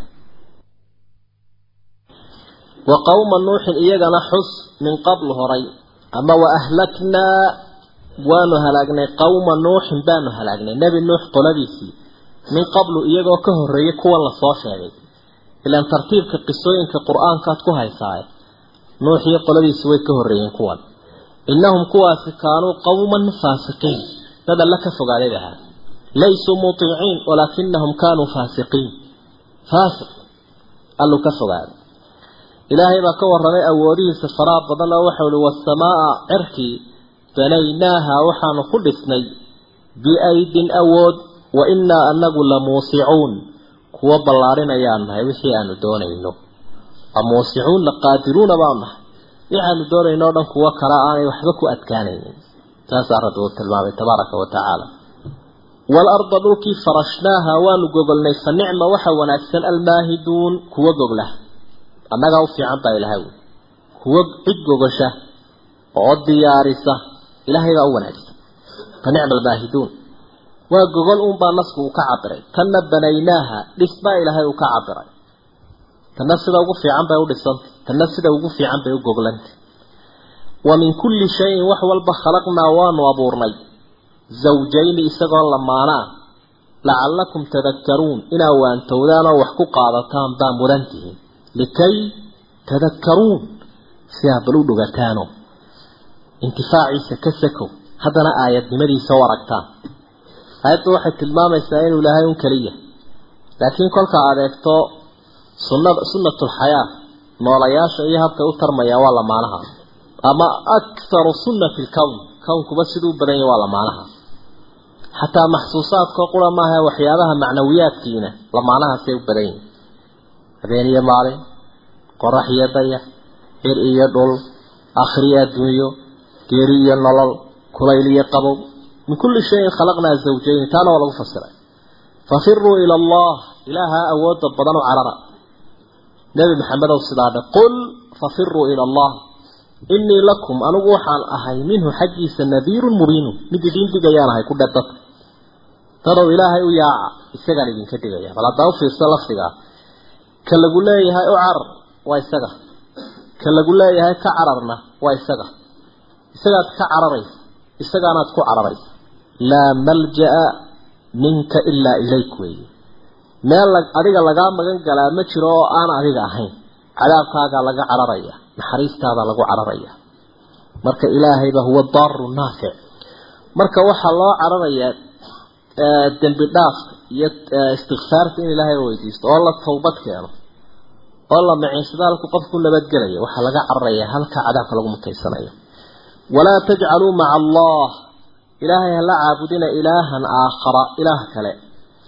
Wa qowma nuuxin iyagana xus min qablu horay ama wa ahlaknaa waanu halaagnay qowma nuuxin baanu halaagnay nebi nuux qoladiisii min qablu iyagoo ka horreeyay kuwan la soo sheegay. Ilaan tartiibka qisooyinka qur'aankaad ku haysaaye nuux iyo qoladiisi way ka horreeyeen kuwan innahum kuwaasi kaanuu qowman faasiqiin dad alla ka fogaaday ahaa laysuu mutiiciin walaakinahum kaanuu faasiqiin faasiq allu ka fogaaday ilaahay baa ka warramay awoodihiisa faraha badan oo waxau ihi waasamaaa cirkii banaynaaha waxaanu ku dhisnay biaydin awood wa innaa anagu la muusicuun kuwo ballaadhinayaan nahay wixii aanu doonayno amuusicuuna qaadiruuna baanu nahay waxaanu doonayno o dhan kuwo kale aanay waxba ku adkaanaynin. Saasaa rabbi uu tilmaamay tabaaraka wa tacaala waalarda dhulkii farashnaaha waanu gogolnay fa nicma waxa wanaagsan almaahiduun kuwo gogla. Annagaa u fiican baa ilahay wy kuwo cid gogosha oo diyaarisa ilaahay baa u wanaagsan. Fa nicma almaahiduun. Waa gogol uunbaa nasku uu ka cabiray tanna banaynaaha dhis baa ilaahay uu ka cabiray tanna sida ugu fiican bay u dhisantay tanna sida ugu fiican bay u goglantay. Wa min kulli shayin wax walba khalaqnaa waanu abuurnay. Zawjayni isagoo lamaanaa lacallakum tadakkaruun inaa waantowdaan oo wax ku qaadataan baa mudan tihiin. Likay tadakkaruun si aad bal u dhogataano intifaaciisa ka sakow haddana aayadnimadiisa u aragtaan. Aayadda waxay tilmaamaysaa inuu ilaahay un keliya. Laakiin kolka aad eegto sunnada sunnatulxayaa noolayaasha iyo habkay u tarmayaan waa lamaanaha ama aktharu sunnati lkown kownkuba siduu badan yahay waa lamaanaha xataa maxsuusaadkao qura maaha waxyaabaha macnawiyaadkiina lamaanahaasay u badan yihiin habeen iyo maalin qorax iyo dayax cir iyo dhul akhri adduunyo geeri iyo nolol kulayl iyo qabow. Min kulli shayin khalaqnaa zawjayni taana waa lagu fasiray. Fafiruu ila allah ilaaha awoodda badan u carara nebi maxamed ow sidaa dhe qul fafiruu ila allah inii lakum anigu waxaan ahay minhu xaggiisa nadiirun mubiinu. Mid idiin digayaan ahay ku dhe dadka. Dadow ilaahay u yaaca isagaan idinka digaya. Bal haddaa ufiirsa lafdigaa ka lagu leeyahay u carar waa isaga. Ka lagu leeyahay ka cararna waa isaga. Isagaad ka cararaysa isagaanaad ku cararaysa. Laa malja'a minka ilaa ilayk weeye meel adiga lagaa magan galaa ma jiro oo aan adiga ahayn. Cadaabkaagaa laga cararaya naxariistaada lagu cararaya. Marka ilaahayba huwa daaru naafic. Marka waxaa loo cararayaa dembi dhaafka iyo istikfaarta in ilaahay weydiisto oo la tawbad keeno oo la maciinsada halku qofku nabadgelaya waxaa laga cararayaa halka cadaabka lagu mutaysanayo walaa tajcaluu maca allah. Ilaahay hala caabudina ilaahan aakhara ilaah kale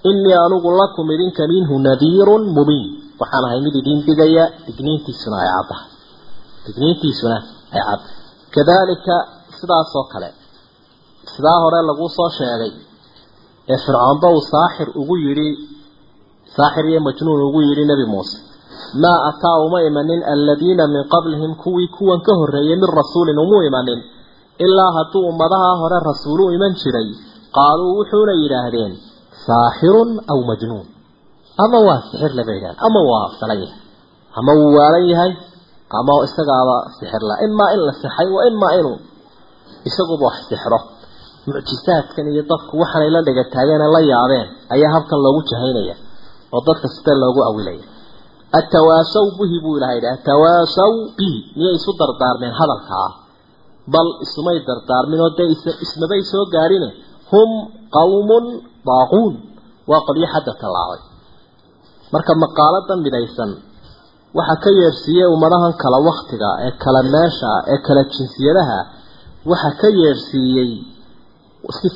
inii anugu lakum idinka minhu nadiirun mubiin waxaan ahay mid idiin digaya digniintiisuna ay caddahay digniintiisuna ay caddahay kadalika sidaasoo kale sidaa hore laguu soo sheegay ee fircoonba uu saaxir ugu yidhi saaxir iyo majnuun ugu yidhi nebi muuse maa ataa uma imanin aladiina min qablihim kuwii kuwan ka horreeyay min rasuulin umuu imanin ilaa hadduu ummadaha hore rasuulu iman jiray qaaluu wuxuuna yidhaahdeen saaxirun aw majnuun ama waa sixir laba yidhahda ama waa falan yahay ama wuu waalan yahay ama isagaaba sixirla imaa in la sixay wa imaa inuu isaguba wax sixro mucjisaadkan iyo dadku waxaanay la dhega taageen la yaabeen ayaa habkan loogu jahaynaya oo dadka sida loogu awilaya atawaasaw bihi buu ilahay yidhi atawaasaw bihi miyay isu dardaarmeen hadalka ah bal isumay dardaarmin oo dee ismabay soo gaadhine hum qawmun daaquun waa qolyo xadda tallaabay marka maqaaladan midaysan waxa ka yeersiiyey ummadahan kala waktiga ee kala meesha ee kala jinsiyadaha waxa ka yeersiiyey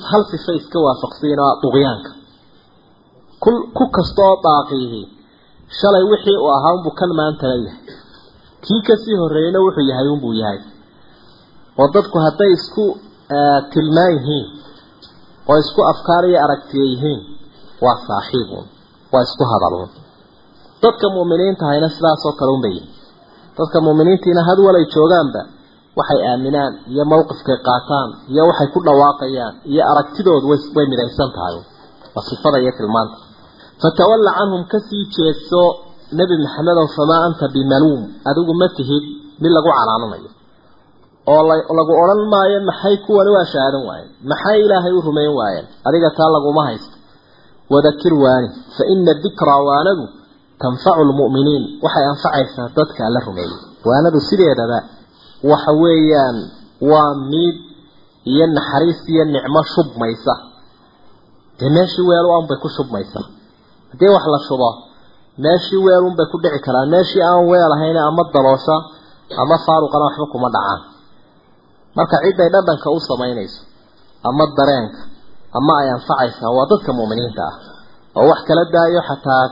hal sifa iska waafaqsiin oo duqyaanka ku kasta oo daaqiihi shalay wixii uu ahaa unbuu kan maantana yahay. Kii ka sii horreeyeyna wuxuu yahay unbuu yahay. Oo dadku hadday isku tilmaan yihiin oo isku afkaar iyo aragtiya yihiin. Waa saaxiibuun waa isku hadaluun dadka mu'miniinta hayna sidaasoo kale unbay. Yihin dadka mu'miniintiina had walay joogaanba waxay aaminaan iyo mowqifkay qaataan iyo waxay ku dhawaaqayaan iyo aragtidoodu way midaysan tahay. Waa sifada iyo tilmaanta. Fatawalla canhum ka sii jeedso nebi maxamedow famaa anta bimaluum? Adigu ma tihid mid lagu canaananayo oo lagu odhan maayo maxay kuwani waa shahaadan waayeen? Maxay ilaahay u rumayn waayeen? Adiga taa laguma haysto. Wadakir waani fa ina dikraa waanadu tanfacu lmu'miniin waxay anfacaysaa dadka alla rumeeyey waanadu sideedaba waxa weeyaan waa miid iyo naxariis iyo nicmo shubmaysa. Dee meeshii weel unbay ku shubmaysaa haddii wax la shubo meeshii weel unbay ku dhici karaan. Meeshii aan weel ahayn ama daloosha ama faaruqana waxba kuma dhacaan marka ciday dhadhanka u samaynayso ama dareenka ama ay anfacaysaa waa dadka mu'miniinta ah. Oo wax kala daayo xataa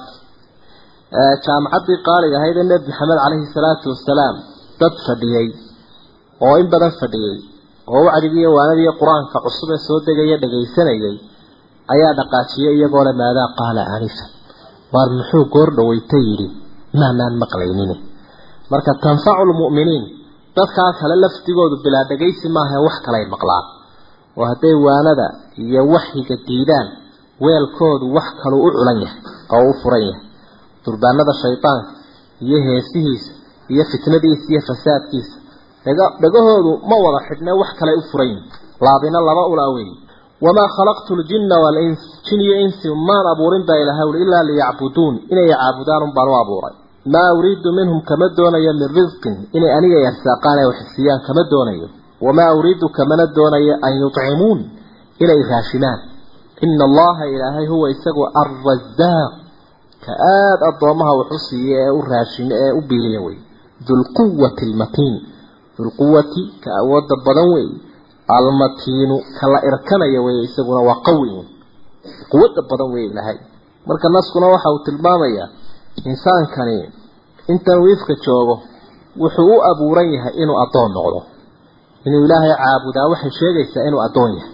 jaamacaddii qaaliga ahayd ee nebi maxamed caleyhi salaatu wasalaam dad fadhiyey oo in badan fadhiyey oo wacdigiiyo waanadiiyo qur'aanka cusub ee soo degaya dhagaysanayay ayaa dhaqaajiyay iyagoo le maadaa qaala aanifan waar muxuu goor dhaweyta yidhi? Maanaan maqlaynine. Marka tanfacu lmu'miniin dadkaa kale lafdigoodu bilaa dhagaysi maaha wax kalay maqlaan. Oo hadday waanada iyo waxyiga diidaan weelkoodu wax kaluu u culan yahay oo u furan yahay. Durbaanada shaydaanka iyo heesihiisa iyo fitnadiisa iyo fasaadkiisa. Dhagahoodu ma wada xidhnee wax kale u furan yihiin laabina laba ulaa weeye wamaa khalaqtu ljinna walins jin iyo insi maan abuurin baa ilahay uli ilaa liyacbuduun. Inay caabudaan unbaan u abuuray maa uriidu minhum kama doonayo min risqin inay aniga yarsaaqaan ee waxsiiyaan kama doonayo. Wamaa uriidu kamana doonayo an yuطcimuun inay raashimaan. Ina allaha ilaahay huwa isagu arrazaaq ka aada addoomaha waxu siiya ee u raashime ee u biiliya wey. Dulquwati almatiin. Dulquwati ka awooda badan wey. Almatiinu kala irkanaya wey isaguna waa qawi. Quwada badan wey ilahay marka naskuna waxa uu tilmaamayaa insaankani intan wiifka joogo wuxuu u abuuran yahay inuu addoon noqdo. Inuu ilaahay caabudaa waxay sheegaysaa inuu addoon yahay.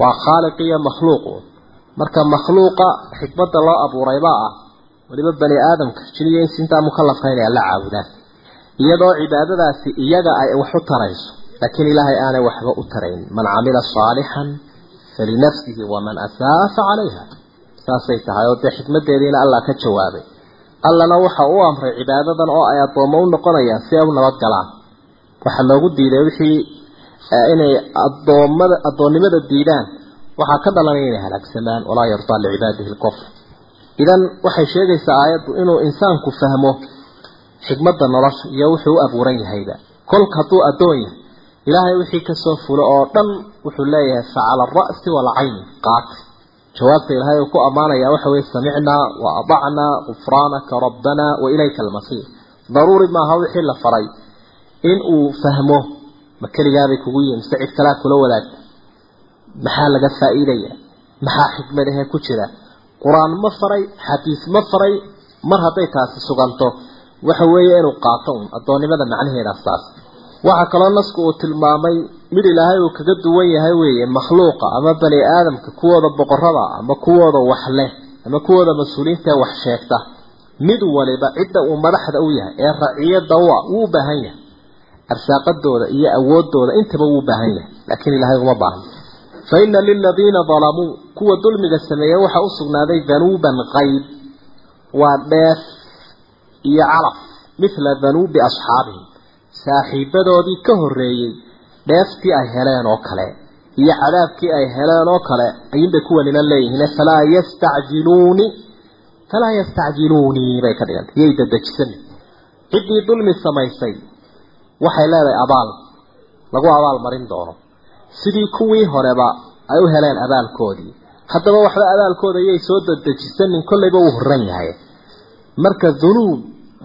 Waa khaaliq iyo makhluuqu marka makhluuqa xikmadda loo abuuraybaa ah weliba bani aadamka jiniyo intaa mukallafka inay alla caabudaan iyadoo cibaadadaasi iyaga ay wax u tarayso laakiin ilaahay aanay waxba u tarayn. Man camila saalixan falinafsihi waman asaa fa calayha. Saasay tahay oo dee xikmadeediina allah ka jawaabay allana waxa uu amray cibaadadan oo ay addoommo u noqonayaan si ay u nabad galaan. Waxaa loogu diiday wixii inay addoommada addoonnimada diidaan. Waxaa ka dhalanaya inay halaagsamaan walaa yardaa licibaadihi lkufr. Idan waxay sheegaysaa aayaddu inuu insaanku fahmo xikmadda nolosha iyo wuxuu u abuuran yahayba. Kolka hadduu addoon yahay ilaahay wixii ka soo fulo oo dhan wuxuu leeyahay facala ara'si waalcayni qaati jawaabta ilaahay ku ammaanaya waxa weye samicnaa wa adacnaa gufraanaka rabbanaa wa ilayka almasiir daruuri maaha wixii la faray in uu fahmo ma keligaabay kugu yihiin mise cid kalea kula wadaagta maxaa laga faa'iidaya maxaa xikmadahee ku jira? Qur'aan ma faray xadiis ma faray mar hadday taasi suganto waxa weeye inuu qaato un addoonnimada macnaheedaas taas. Waxaa kaloo nasku uu tilmaamay mid ilaahay uu kaga duwan yahay weeye makhluuqa ama bani aadamka kuwooda boqorada ama kuwooda wax leh ama kuwooda mas'uuliyiinta ee wax sheegta. Mid waliba cidda uu madaxda u yahay ee raciyada u wuu baahan yahay. Arsaaqadooda iyo awoodooda intaba wuu baahan yahay laakiin ilaahay uma baahno fa ina liladiina dalamuu kuwa dulmiga sameeya waxaa u sugnaaday danuuban qayb waa dheef iyo calaf mithla danuubi asxaabihim. Saaxiibadoodii ka horreeyey dheeftii ay heleen oo kale iyo cadaabkii ay heleen oo kale ayuunbay kuwanina leeyihiin falaa yastacjiluuni falaa yastacjiluunii bay ka dhigantay yay dadejisan ciddii dulmi samaysay waxay leedahay abaal lagu abaal marin doono. Sidii kuwii horeba ay u heleen abaalkoodii. Haddaba waxba abaalkooda yay soo dadejisanin kollayba uu horran yahay. Marka dunuub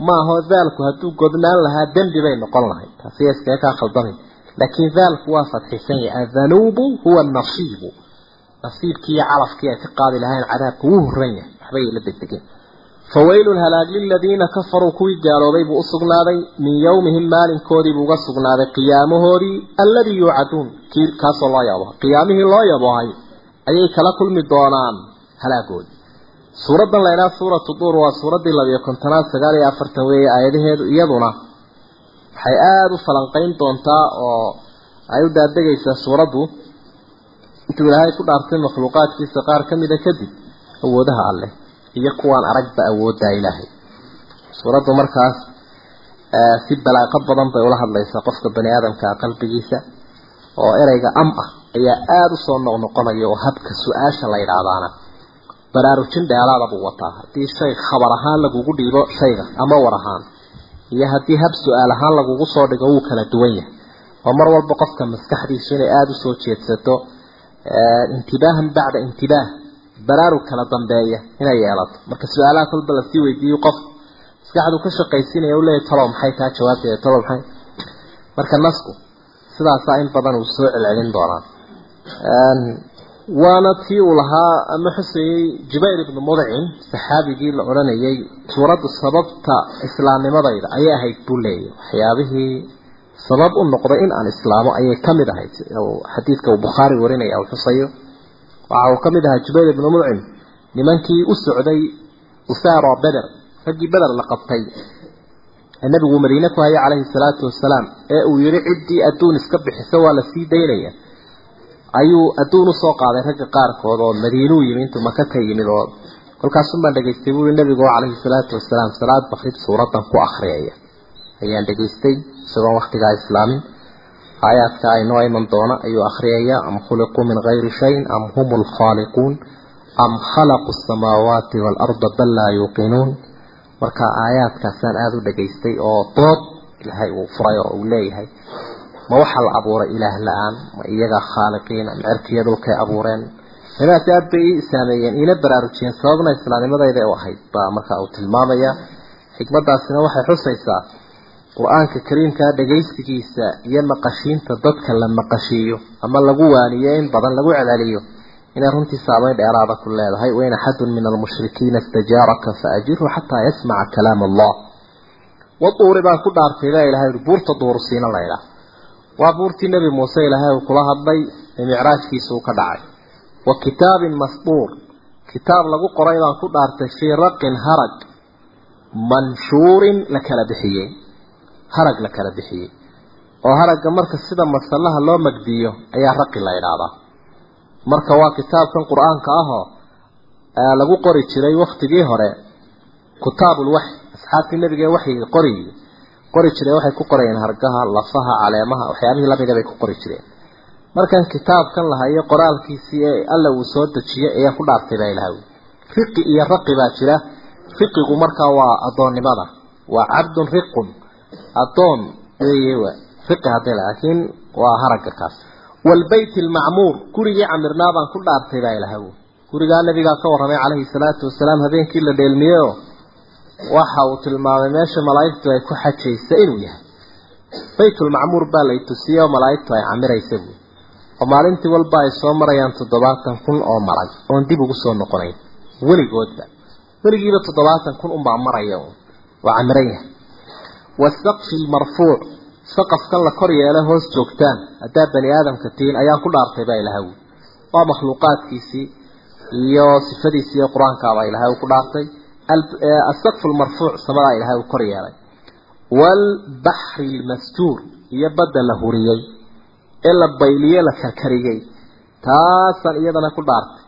maaho daalku hadduu godnaan lahaa dembi bay noqon lahayd. Taasi iskaga kaa khaldamay laakiin daalku waa fadxisan yahay adhanuubu huwa nasiibu nasiibkii iyo calafkii ay ka qaadi lahayn cadaabka wuu horran yahay waxbay la degdegeen halaag liladiina kafaruu kuwii gaaloobay buu usugnaaday min yowmihim maalinkoodii buu uga sugnaaday qiyaamahoodii alladii yuucaduun kii kaasoo loo yabo qiyaamihii loo yabohay ayay kala kulmi doonaan halaagoodii suuraddan laydhaha suuratu duur waa suuraddii labiyo kontonaad sagaal iyo afartan weeye aayadaheedu iyaduna waxay aada u falanqayn doontaa oo ay u daadegaysaa suuraddu. Intuu ilaahay ku dhaartay makhluuqaadkiisa qaar ka mida kadib awoodaha alleh iyo kuwaan aragba awooddaa ilaahay. Suuraddu markaas si balaaqo badan bay ula hadlaysaa qofka bani aadamkaa qalbigiisa oo ereyga am ah ayaa aada u soo noqnoqonaya oo habka su'aasha la yidhaahdaana. Baraarujin dheelaada buu wataa. Haddii shay khabar ahaan lagugu dhiibo shayga ama war ahaan iyo haddii hab su'aal ahaan lagugu soo dhigo wuu kala duwan yahay. Oo mar walba qofka maskaxdiisu inay aada u soo jeedsato intibaahan bacda intibaah baraarug kala dambeeya inay yeelato. Marka su'aalaha kolba la sii weydiiyo qof maskaxdu ka shaqaysiinaya u leeyahy talow maxay kaa jawaabteeda talow maxay? Marka nasku sidaasaa in badan uu soo celcelin doonaa waana tii uu lahaa ama xusayey jubayr ibnu mudcim saxaabigii la odhanayay suuraddu sababta islaamnimadayda ayay ahayd buu leeyahy waxyaabihii sabab u noqday in aan islaamo ayay ka mid ahayd. Xadiidka uu bukhaari warinaya uu xusayo. Waxa uu ka ahaa jubayr ibnu mudcim nimankii u socday usaara beder raggii beder la qabtay. Ee nabigu madiine ku hayay calayhi salaatu wasalaam ee uu yihi ciddii adduun iska bixiso waa la sii daynaya ayuu adduun u soo qaaday ragga qaarkood oo madiinuu yimi intuu maka ka yimid oo kolkaasuu baan dhegaystay buui nabigu calayhi salaatu wasalaam salaad bakrib suuradan ku akriyaya ayaan dhegaystay isagoon waktigaa islaamin. Aayaadka aynoo iman doona ayuu akriyaya am khuliquu min gayri shayin am hum lkhaaliquun am khalaqu samaawaati waalarda bal laa yuuqinuun marka aayaadkaasaan aada u dhegaystay oo dood ilaahay uu furay oo uu leeyahay ma waxaa la abuuray ilaah la'aan ma iyaga khaaliqiina ma cerkiya dhulkay abuureen. Nimaasi aad bay ii saameeyeen iina baraarujiyeen sababna islaamnimadayda u ahayd baa marka uu tilmaamaya. Xikmadaasina waxay xusaysaa qur'aanka kariimkaa dhagaysigiisa iyo maqashiinta dadka la maqashiiyo ama lagu waaniyo in badan lagu celceliyo inay runtii saameyn dheeraada ku leedahay. Wain axadun min almushrikiina istajaaraka faajirhu xataa yasmaca kalaam allah. Waduuri baan ku dhaartay baa ilahay buurta duurusiina laydhaah waa buurtii nebi muuse ilaahay uu kula hadlay ee micraajkiisa uu ka dhacay. Wa kitaabin masduur kitaab lagu qoray baan ku dhaartay fii raqin harag. Manshuurin la kala bixiyey. Harag la kala bixiyey. Oo haragga marka sida masallaha loo magdiyo ayaa raqi la idhaahdaa marka waa kitaabkan qur'aanka ahoo lagu qori jiray waktigii hore kutaabulwaxy asxaabtii nebiga waxyiga qori qori jiray waxay ku qorayeen hargaha lafaha caleemaha waxyaabihii lamida bay ku qori jireen. Markan kitaabkan lahayo qoraalkiisii ee alla uu soo dejiyey ayaa ku dhaartay baa ilahay riqi iyo raqi baa jira. Riqigu markaa waa addoonnimada. Waa cabdun riqun. Addoon weeye wa riqi haddii laakiin waa haragga kaas. Waalbayt almacmuur gurigii camirnaa baan ku dhaartay baa ilahay gurigaa nabigaa ka warramay calayhi salaatu wasalaam habeenkii la dheelmiyeyoo waxa uu tilmaamay meesha malaa'igtu ay ku xajaysa inuu yahay. Baytulmacmuur baa lay tusiyey oo malaa'igtu ay camiraysa buui oo maalintii walba ay soo marayaan toddobaatan kun oo malag oon dib ugu soo noqonayn. Weligoodba. Weligiiba toddobaatan kun unbaa maraya waa camiran yahay. Wasaqfi lmarfuuc saqafkan la kor yeela hoos joogtaan. Haddaa bani aadamka tihiin ayaan ku dhaartay baa ilahay waa makhluuqaadkiisii iyo sifadiisii iyo qur'aankaabaa ilahay uu ku dhaartay asaqfu lmarfuuc samadaa ilahay uu kor yeelay. Waalbaxri lmasjuur iyo badda la huriyey ee la bayliye la karkariyey taasaan iyadana ku dhaartay.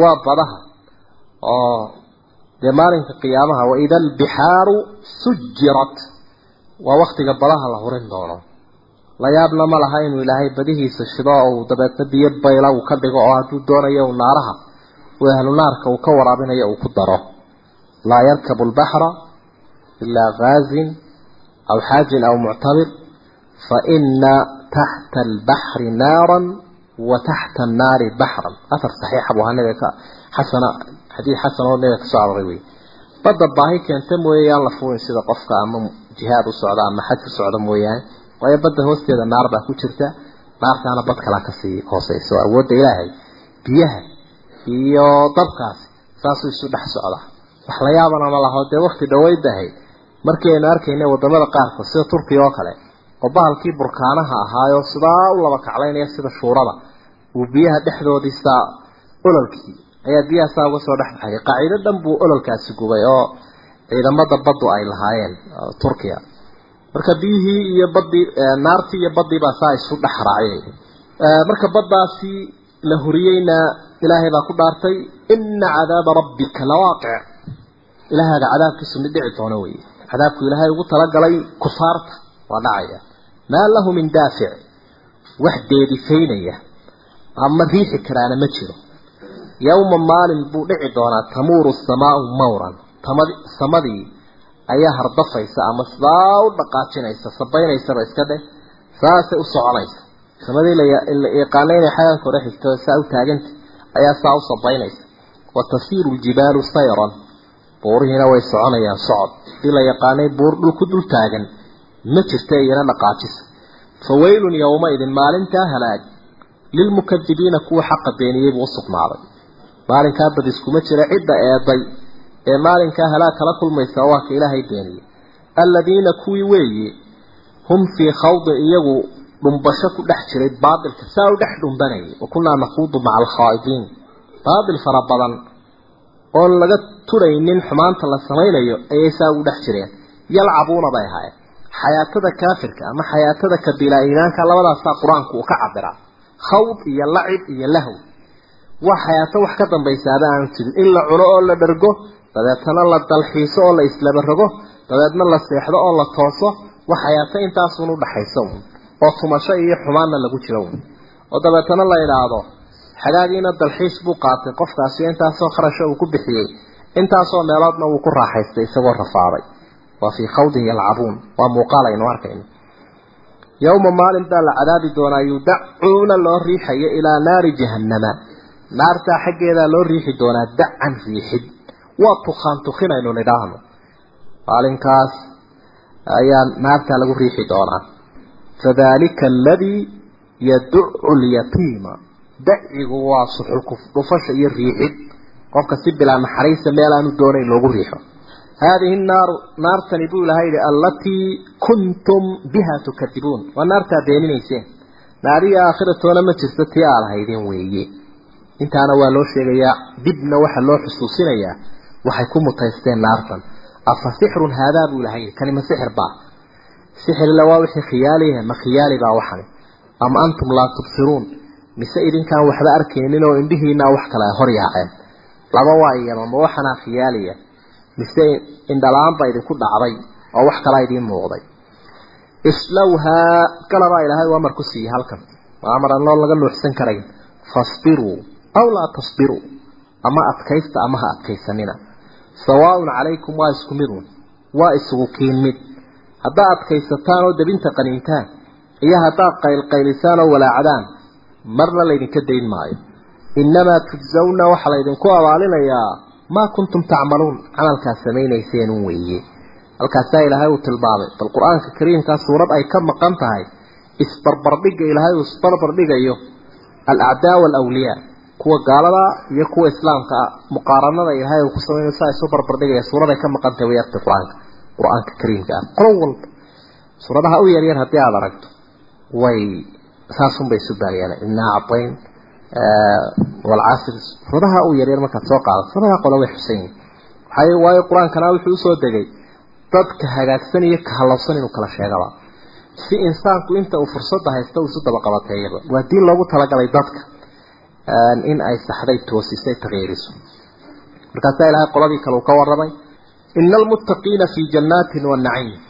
Waa badaha oo dee maalinka qiyaamaha waida albixaaru sujirat waa waktiga badaha la hurin doono. La yaabna ma laha inuu ilaahay badihiisa shido oo uu dabeedna biyo bayla uu ka dhigo oo hadduu doonayo uu naaraha uu ahlu naarka uu ka waraabinayo uu ku daro laa yarkabu albaxra ilaa gaazin aw xaajin aw muctabir fa ina taxta albaxri naaran wa taxta annaari baxran athar saxiixa buu ahaa nabiga ka xasana xadiid xasan oo nabiga ka soo aroray wey badda baahi keenta mooye yaan la fuulin sida qofka ama jihaad u socda ama xaj u socda mooyaane waayo badda hoosteeda naar baa ku jirta naartaana bad kalaa ka sii hooseysa oo awoodda ilaahay biyaha iyo dabkaasi saasuu isu dhex socda wax la yaabana ma laho dee wakti dhaweyd ahayd markii aynu arkayna waddamada qaarkood sida turkiya oo kale oo bahalkii burkaanaha ahaayoo sidaa u laba kaclaynaya sida shuurada. Uu biyaha dhexdoodii saa ololkii ayaa biyaha saa uga soo dhex baxay qaacido dhan buu ololkaasi gubay oo ciidamada baddu ay lahaayeen turkiya marka biyihii iyo badii naartii iyo badii baa saa isu dhex raaciyay marka baddaasi la huriyeyna ilaahay baa ku dhaartay ina cadaaba rabbika lawaaqic ilaahaaga cadaabkiisu mid dhici doono wey cadaabku ilaahay ugu talagalay kufaarta waa dhacaya. Maa lahu min daafic. Wax deedifaynaya. Ama riixi karaana ma jiro. Yowma maalin buu dhici doonaa tamuuru samaau mawran. Tamadi samadii ayaa hardafaysa ama sidaa u dhaqaajinaysa sabaynaysaba iska dheh saasay u soconaysa. Samadii la yaqaana inay xayaanka hore xigto saa u taaganta ayaa saa u sabaynaysa. Wa tasiiru ljibaalu sayran buurihiina way soconayaan socod. Hadii la yaqaanay buur dhul ku dul taagan. Ma jirta iyana dhaqaajisa fa weylun yowmaidin maalintaa halaag. Lilmukadibiina kuwa xaqa beeniyey buu usugnaaday maalinkaa bad iskuma jira cidda eeday. Ee maalinkaa halaag kala kulmaysa waa ka ilaahay beeniyey. Alladiina kuwii weeye hum fii khawdin iyagu dhumbasho ku dhex jiray baatilka. Saa u dhex dhumbanayay. Wa kunaa naquudu maca alkhaa'idiin baatil fara badan oon laga turaynin xumaanta la samaynayo ayay saa ugu dhex jireen. Yalcabuuna bay ahaayeen. Xayaatada kaafirka ama xayaatada kabilaa iimaanka labadaasaa qur'aanku uu ka cabiraa khawd iyo lacib iyo lahw. Waa xayaato wax ka dambaysaaba aanu jirin. In la cuno oo la dhergo dabeetana la dalxiiso oo la islaba rogo dabeedna la seexdo oo la tooso wax xayaato intaasun udhaxaysa un oo tumasho iyo xumaanna lagu jiro un oo dabeetana la idhaahdo xagaagiina dalxiis buu qaatay qofkaasi intaasoo kharasha uu ku bixiyey. Intaasoo meeloodna wuu ku raaxaystay isagoo rafaaday. Waa fii khawdin yalcabuun. Waa muuqaal aynu arkayno. Yowma maalin baa la cadaabi doonaa yudacuuna loo riixayo ilaa naari jahannama. Naartaa xaggeedaa loo riixi doonaa dacan riixid. Waa tukaan tukinaynu nidhaahno. Maalinkaas ayaa naartaa lagu riixi doonaa. Fadalika aladii yaducu lyatiima dacigu waa suxulku dhufasha iyo riixid. Qofka si bilaa naxariista meel aanu doonayn loogu riixo. Haadihi naaru naartani buu ilahay yihi allatii kuntum biha tukadibuun. Waa naartaa beeninayseen naariya aakhiratoona ma jirto tii aad haydeen weeye. Intaana waa loo sheegayaa dibna waxa loo xusuusinayaa waxay ku mutaysteen naartan. Afa sixrun haadaa buu ilahay yihi kani ma sixir baa? Sixirla waa wixii khiyaaliya ma khiyaali baa waxani am antum laa tubsiruun mise idinkaan waxba arkaynin oo indhihiinaa wax kale ay hor yaaceen. Laba waa iyaba ma waxanaa khiyaaliya mise indhalaan ba idinku dhacday oo wax kalaa idiin muuqday. Islawhaa galabaa ilaahay waa amar ku siiyey halkan. Waa amar aan loo laga nuuxsan karayn. Fasbiruu aw laa tasbiruu ama adkaysta ama ha adkaysanina. Sawaaun calaykum waa isku midun waa isugu kiin mid. Haddaad adkaysataan oo debinta qaniintaan iyo haddaad qaylqaylisaan oo walaacdaan marna laydinka dayn maayo. Innamaa tujsawna waxaa laydinku abaalinayaa maa kuntum tacmaluun. Camalkaad samaynayseen weeye. Halkaasaa ilaahay uu tilmaamay. Bal qur'aanka kariimkaa suurad ay ka maqan tahay isbarbardhigga ilaahay uu isbarbardhigayo alacdaa waalawliyaa kuwa gaalada iyo kuwa islaamka ah muqaaranada ilaahay uu ku samaynayo saa isu barbardhigaya suurad ay ka maqan tahay wayarta qur'aanka qur'aanka kariimka ah qolo walba suuradaha u yaryar haddii aada aragto way saasunbay isu baariyaan innaa cadayn walcasr suuradaha u yaryar markaad soo qaado suuradaha qole way xusan yihiin waxay waayo qur'aankana wuxuu u soo degay dadka hagaagsan iyo ka halowsan inuu kala sheegaba. Si insaanku inta uu fursadda haysta uu isu dabaqabateeyaba waa diin loogu talagalay dadka in ay saxday toosisay takyiiriso markaasaa ilaahay qoladii kale uu ka warramay ina almuttaqiina fii jannaatin wa naciim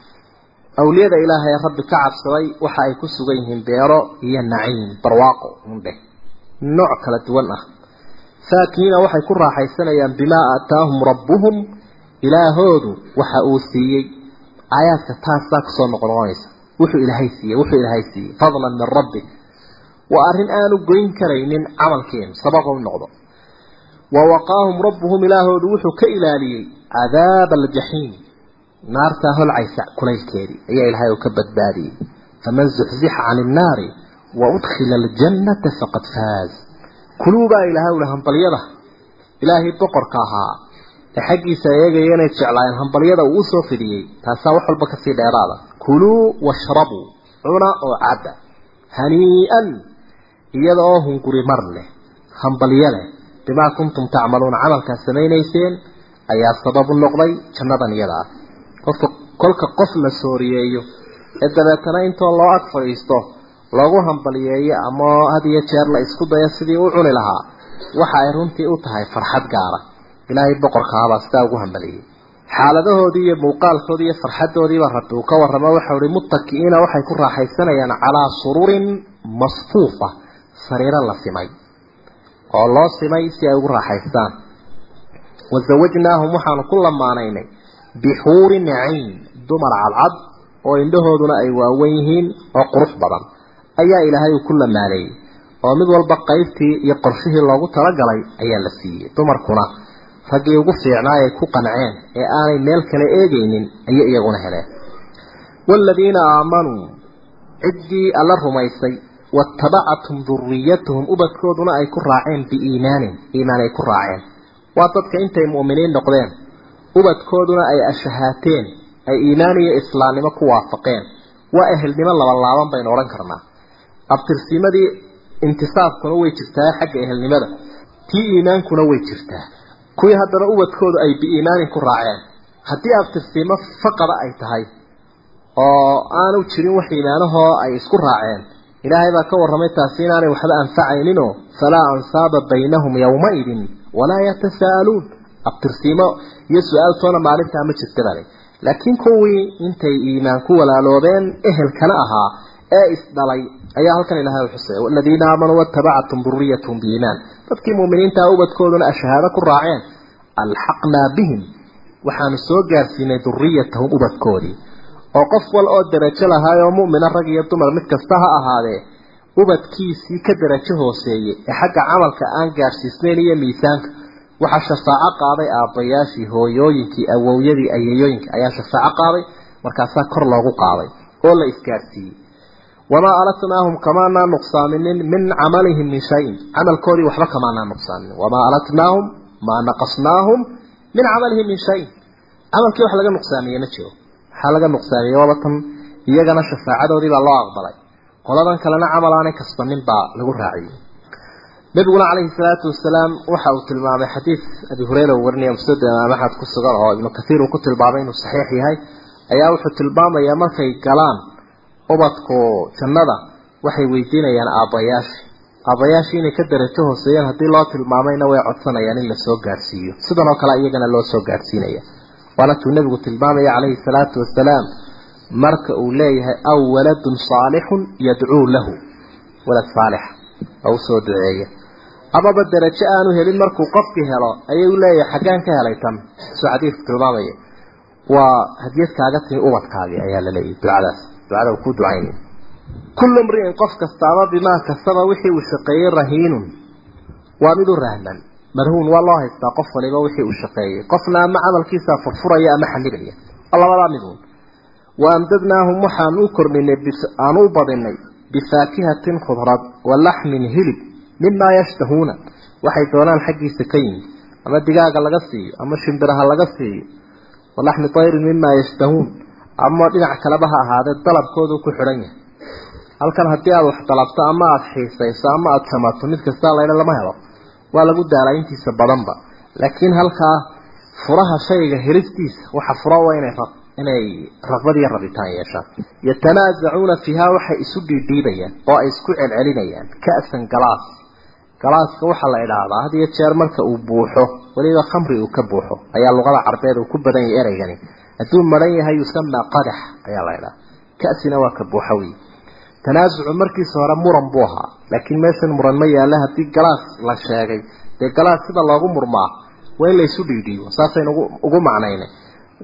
awliyada ilaahay rabbi ka cabsaday waxa ay ku sugan yihiin beero iyo naciim barwaaqo undheh nooc kala duwan ah. Saakiina waxay ku raaxaysanayaan bimaa aataahum rabbuhum ilaahoodu waxa uu siiyey. Aayaadka taasaa ku soo noqnoqonaysa wuxuu ilaahay siiyey wuxuu ilaahay siiyey. Fadlan min rabbi waa arrin aanu goyn karaynin camalkeenu sabab u noqdo. Wa waqaahum rabbuhum ilaahoodu wuxuu ka ilaaliyey cadaaba aljaxiim naartaa holcaysa kulaylkeedii ayaa ilaahay ka badbaadiyey. Faman zuxzixa cani innaari wa udkhila aljannata faqad faaz. Kuluubaa ilaahay ula hambalyada. Ilaahay boqorka ahaa ee xaggiisa eegaya inay jeclaayeen hambalyada uu u soo fidiyey taasaa wax walba ka sii dheeraada. Kuluu washrabuu cuna oo cabba hanii'an iyada oo hunguri mar leh. Hambalyo leh bimaa kuntum tacmaluuna camalkaad samaynayseen ayaa sabab u noqday jannadan iyada. ah qofka kolka qof la sooriyeeyo ee dabeetana intoo loo ag fadhiisto loogu hambaliyeeyo ama had iyo jeer la isku dayo sidii u cuni lahaa waxa ay runtii u tahay farxad gaara. Ilaahay boqorkaabaa sidaa ugu hambaliyey. Xaaladahoodii iyo muuqaalkoodii iyo farxadoodiiba rabbi uu ka warramo waxau ihi muttaki'iina waxay ku raaxaysanayaan calaa sururin masfuufa sariiro la simay oo loo simay si ay ugu raaxaystaan. Wazawajnaahum waxaanu ku lamaanaynay bixuuri naciim dumar cadcad oo indhahooduna ay waawen yihiin oo qurux badan. Ayaa ilaahay uu ku lamaaneeyey oo mid walba qaybtii iyo qorshihii loogu talagalay ayaa la siiyey dumarkuna. Raggii ugu fiicnaa ay ku qanceen ee aanay meel kale eegaynin ayay iyaguna heleen. Waaladiina aamanuu ciddii alla rumaysay waatabacathum duriyatuhum ubadkooduna ay ku raaceen biiimaanin iimaan ay ku raaceen. Waa dadka intay mu'miniin noqdeen ubadkooduna ay ashahaateen ay iimaan iyo islaamnimo ku waafaqeen. Waa ehelnimo labanlaaban baynu odhan karnaa. Abtirsiimadii intisaabkuna way jirtaa xagga ehelnimada. Tii iimaankuna way jirtaa. Kuwii haddana ubadkoodu ay biiimaanin ku raaceen. Haddii abtirsiimo faqada ay tahay oo aanu jirin wax iimaanahoo ay isku raaceen ilaahay baa ka warramay taasi inaanay waxba anfacayninoo falaa ansaaba baynahum yowmaidin walaa yatasaa'aluun abtirsiimo iyo su'aaltoona maalintaa ma jirta laakiin kuwii intay iimaan ku walaaloobeen ehelkana ahaa ee isdhalay ayaa halkan ilaahay xusay. Waladiina aamanuu wattabacathum duriyatuhum biiimaan dadkii mu'miniinta ubadkooduna ashahaado ku raaceen. Alxaqnaa bihim. Waxaanu soo gaarsiinay duriyatahum ubadkoodii. Oo qof wal oo darajo lahaay oo mu'mina rag iyo dumar mid kasta ha ahaadee ubadkiisii ka darajo hooseeyey ee xagga camalka aan gaadhsiisnayn iyo miisaanka waxaa shafaaco qaaday aabbayaashii hooyooyinkii awowyadii ayeeyooyinkii ayaa shafaaco qaaday. Markaasaa kor loogu qaaday oo la isgaarsiiyey. Wamaa alatnaahum kamaanaa nuqsaaminin min camalihim min shayin. Camalkoodii waxba kamaanaa nuqsaaminin. Wamaa alatnaahum maa naqasnaahum min camalihim min shayin. Camalkii wax laga nuqsaamiye ma jiro. Waxaa laga nuqsaamiyey waaba iyagana shafaacadoodii baa loo aqbalay. Qoladan kalena camal aanay kasbanin baa lagu raaciyey nabiguna calayhi salaatu wasalaam waxa uu tilmaamay xadiid abi hureyra uu warinaya musnad imaam ku sugan oo ibnu kathiir uu ku tilmaamay inuu saxiix yahay ayaa wuxuu tilmaamayaa markay galaan ubadku jannada waxay weydiinayaan aabbayaashii aabbayaashii inay ka darajo hooseeyaan haddii loo tilmaamayna way codsanayaan in la soo gaadhsiiyo. Sidan oo kale iyagana loo soo gaadhsiinaya. Waana tuu nebigu tilmaamaya calayhi salaatu wasalaam marka uu leeyahay aw waladun saalixun yadcuu lahu. Walad saalixa oo u soo duceeya amaba darajo aanu helin markuu qofkii helo ayay u leeyahay xaggaan ka helay tan. Suu xadiidku tilmaamaya waa hadiyad kaaga timi ubadkaagii ayaa la ducadaas. Ducada uu ku ducaynay kullu mri'in qof kastaaba bimaa kasaba wixii uu shaqeeyey rahiinun. Waa mid rahman marhuun waa loo haystaa qof waliba wixii uu shaqeeyey. Qofna ama camalkiisa furfuraya ama xanibaya labadaa miduun wa amdadnaahum waxaan u kordhinay aan u badinay bifaakihatin khudrad wa laxmin hilib mimaa yashtahuuna. Waxay doonaan xaggiisa ka yimid. Ama digaaga laga siiyo ama shimbiraha laga siiyo. Wa laxmi tayrin mimaa yashtahuun. Ama dhinac kaleba ha ahaadee dalabkoodu ku xidhan yahay. Halkan haddii aada wax dalabto ama aada xiisayso ama aada jamato mid kastaa laydha lama helo. Waa lagu daalaa intiisa badanba. Laakiin halkaa furaha shayga helistiisa waxa fura waa inay inay raqbad iyo rabitaan yeeshaan. Yatanaasacuuna fiiha waxay isu dhiidhiibayaan oo ay isku celcelinayaan. Ka'san galaas galaaska waxaa la idhaahdaa had iyo jeer marka uu buuxo weliba khamri uu ka buuxo ayaa luqada carbeed uu ku badan yahay ereygani hadduu maran yahay yusamaa qadax ayaa la idhaha ka'sina waa ka buuxo wey tanaasucu markiisa hore muran buu ahaa laakiin meeshan muran ma yaalla haddii galaas la sheegay. Dee galaas sida loogu murmaa waa in la isu dhiidhiibo saasaynu ugu macnaynay.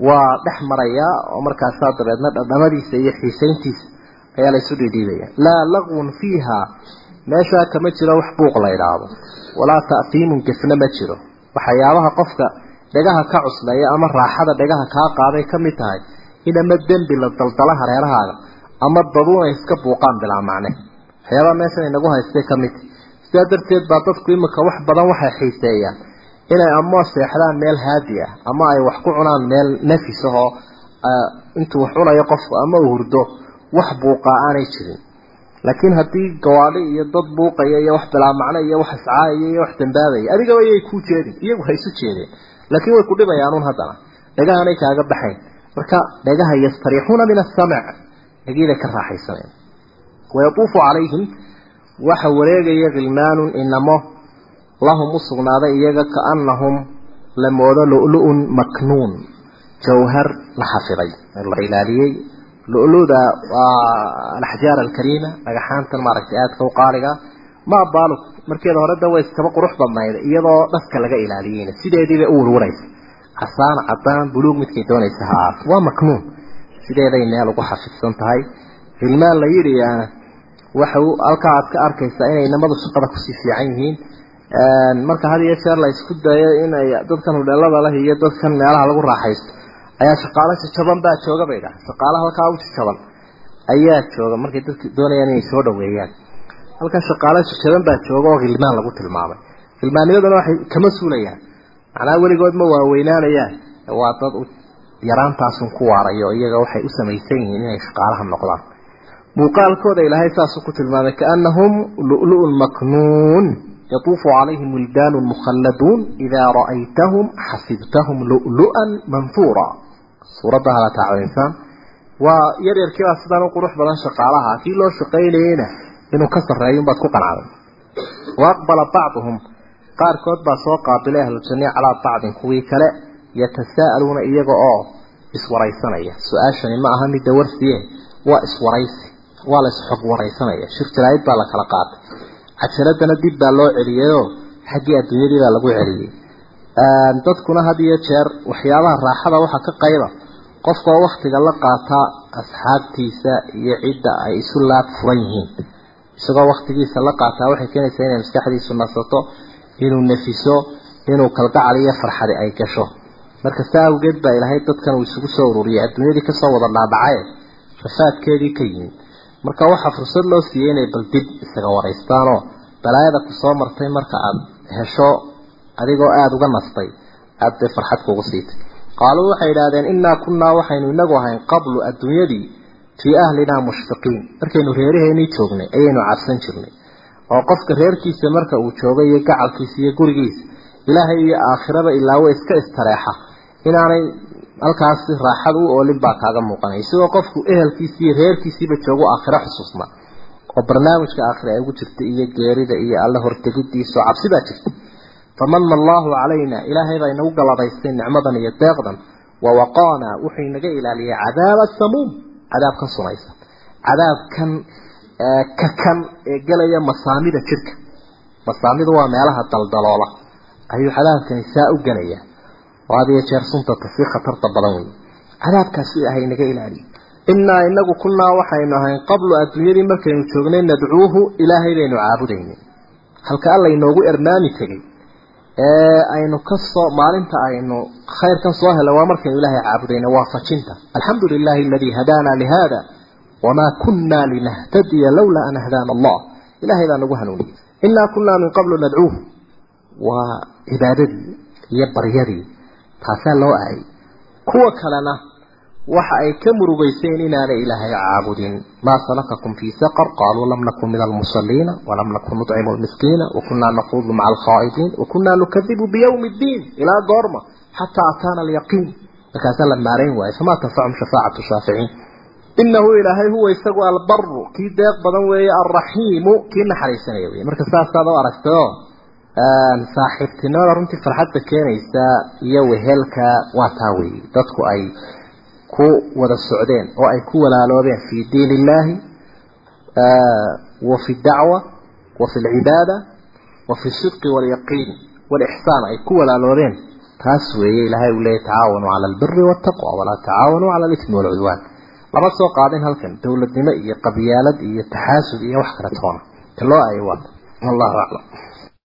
Waa dhex marayaa oo markaasaa dabeedna dhadhamadiisa iyo xiisayntiisa ayaa la isu dhiidhiibaya. Laa laqwun fiiha meeshaa kama jiro wax buuq la idhaahdo walaa ta'fiimun gefna ma jiro. Waxyaabaha qofka dhegaha ka cusleeya ama raaxada dhegaha kaa qaaday ka mid tahay in ama dembi la daldala hareerahaaga ama daduun ay iska buuqaan bilaa macne. Waxyaabaha meeshan inagu haystay ka mid. Sidaa darteed baa dadku imika wax badan waxay xiiseeyaan inay ama seexdaan meel haadi ah ama ay wax ku cunaan meel nafis ahoo intuu wax cunayo qofku ama uu hurdo wax buuqaa aanay jirin laakiin haddii gawaadhi iyo dad buuqaya iyo wax bilaa macno iyo wax iscaaya iyo wax dambaabaya adigaba yay kuu jeedin iyagu ha isu jeedeen laakiin way ku dhibayaanuun haddana. Dhegahanay kaaga baxayn. Marka dhegaha yastariixuuna min asamc dhegiiday ka raaxaysaneen wayatuufu calayhim. Waxa wareegaya khilmaanun inamo lahum u sugnaaday iyaga kaanahum la moodo lu-lu-un maknuun. Jawhar la xafiday. La ilaaliyey lu-luda waa alaxjaar alkariima dhagaxaantan maaragtay aadka u qaaliga ma baalu markeeda hore da way iskaba qurux badnayd iyadoo dhaska laga ilaaliyeyna sideediibay u warwaraysa casaan cadaan buluug midkay doonaysa ha ahaato waa maknuun sideeday meel ugu xafidsan tahay hilmaan la yidhiyaana waxa halkaa aad ka arkaysaa inay namadu shaqada ku sii fiican yihiin marka had iyo jeer la isku dayo inay dadkan hudheelada leh iyo dadkan meelaha lagu raaxaysto ayaa shaqaalo jajaban baa jooga bay dhaha shaqaalo halkaa u jajaban ayaa jooga. Markay dadka doonayaan inay soo dhaweeyaan halkan shaqaalo jajaban baa jooga oo hilmaan lagu tilmaamay. Hilmaanimaduna waxay kama suulayaan macnaha weligood ma waaweynaanayaan waa dad yaraantaasun ku waarayo iyaga waxay u samaysan yihiin inay shaqaalaha noqdaan. Muuqaalkooda ilaahay saasuu ku tilmaamay kaanahum lu-lu-un maknuun yatuufu calayhim wildaanun mukhalladuun idaa ra'aytahum xasibtahum lu-lu-an manhuura suuradda hala tacbinsaan waa yaryarkii baa sidaan u qurux badan shaqaalaha kii loo shaqaynayeyna inuu ka sarreeyo unbaad ku qanacday wa aqbala bacduhum qaarkood baa soo qaabilay ahlujanniya calaa bacdin kuwii kale yatasaa'aluuna iyaga oo iswaraysanaya. Su'aashani ma aha midda warsiye waa iswaraysi waa la isxog waraysanaya. Shir jaraa'id baa la kala qaatay. Cajaladana dib baa loo celiyeyoo xaggii adduunyadii baa lagu celiyey dadkuna had iyo jeer waxyaabaha raaxada waxaa ka qayba. Qofkoo waktiga la qaataa asxaabtiisa iyo cidda ay isu laab furan yihiin. Isagoo waktigiisa la qaataa waxay keenaysaa inay maskaxdiisu nasato inuu nefiso inuu kalgacal iyo farxadi ay gasho. Marka saa awgeed baa ilaahay dadkan uu isugu soo ururiyay adduunyadii ka soo wada dhaadhacaye rafaadkeedii ka yimid. Marka waxaa fursad loo siiyey inay bal dib isaga waraystaanoo balaayada ku soo martay marka aada hesho adigoo aada uga nastay aada bay farxad kugu siitay. Qaaluu waxay idhahdeen innaa kunnaa waxaynu inagu ahayn qablu adduunyadii fii ahlinaa mushfiqiin. Markaynu reeraheennii joognay ayaynu cabsan jirnay. Oo qofka reerkiisa marka uu joogo iyo gacalkiisa iyo gurigiisa ilaahay iyo aakhiraba ilaawo iska istareexa inaanay halkaasi raaxad u oolin baa kaaga muuqanay. Isagoo qofku ehelkiisi iyo reerkiisiiba joogo aakhiro xusuusna oo barnaamijka aakhira ay ugu jirta iyo geerida iyo alle hortegidiisa oo cabsi baa jirta famana allahu calayna ilaahay baa inagu galabaystay nicmadan iyo deeqdan wawaqaana wuxuu inaga ilaaliyay cadaaba samuum cadaabkan sunaysan cadaabkan kakan ee gelaya masaamida jirka. Masaamidu waa meelaha daldaloola. Ayuu cadaabkani saa u gelaya oo had jeer suntata si khatarta badan wey cadaabkaasi ilaahay inaga ilaaliyo innaa inagu kunnaa waxaynu ahayn qablu adduunyadii markaynu joognay nadcuuhu ilaahay baynu caabudaynin. Halka alla inoogu ermaami tegey ee aynu ka soo maalinta aynu khayrkan soo helay waa markaynu ilaahay caabudayna waafajinta. Alxamdu lilahi aladii hadaana lihada wamaa kunna linahtadiya lawlaa an hadaana allah. Ilahay baa nagu hanuuniyey innaa kunnaa min qablu nadcuuhu waa cibaadadii iyo baryadii taasaa loo aayay kuwa kalena waxa ay ka murugayseen inaanay ilaahay caabudin. Maa salakakum fii saqar? Qaaluu lam nakun min almusaliina walam nakun nucimu lmiskiina wakunaa naquudu maca alkhaa'idiin wakunaa nukadibu biyawmi ddiin ilaa goorma xataa ataana alyaqiin. Markaasaa la maarayn waayo famaa tanfacum shafaacatu shaaficiin inahu ilaahay huwa isagu albaru kii deeq badan weeye alraxiimu kii naxariisanaya wey marka saasaad u aragtayo saaxiibtinimada runtii farxadda keenaysa iyo wehelka waa taa weeye. Dadku ay ku wada socdeen oo ay ku walaaloobeen fii diin illaahi wa fi dacwa wa fi lcibaada wa fi sidqi waalyaqiin waalixsaan ay ku walaaloobeen. Taas weeye ilaahay uu leeyay tacaawanuu cala albiri waataqwa walaa tacaawanuu cala alismi waalcudwaan lama soo qaadin halkan dowladnimo iyo qabyaalad iyo taxaasud iyo wax kale toona. Ta loo aayo waa wallahu aclam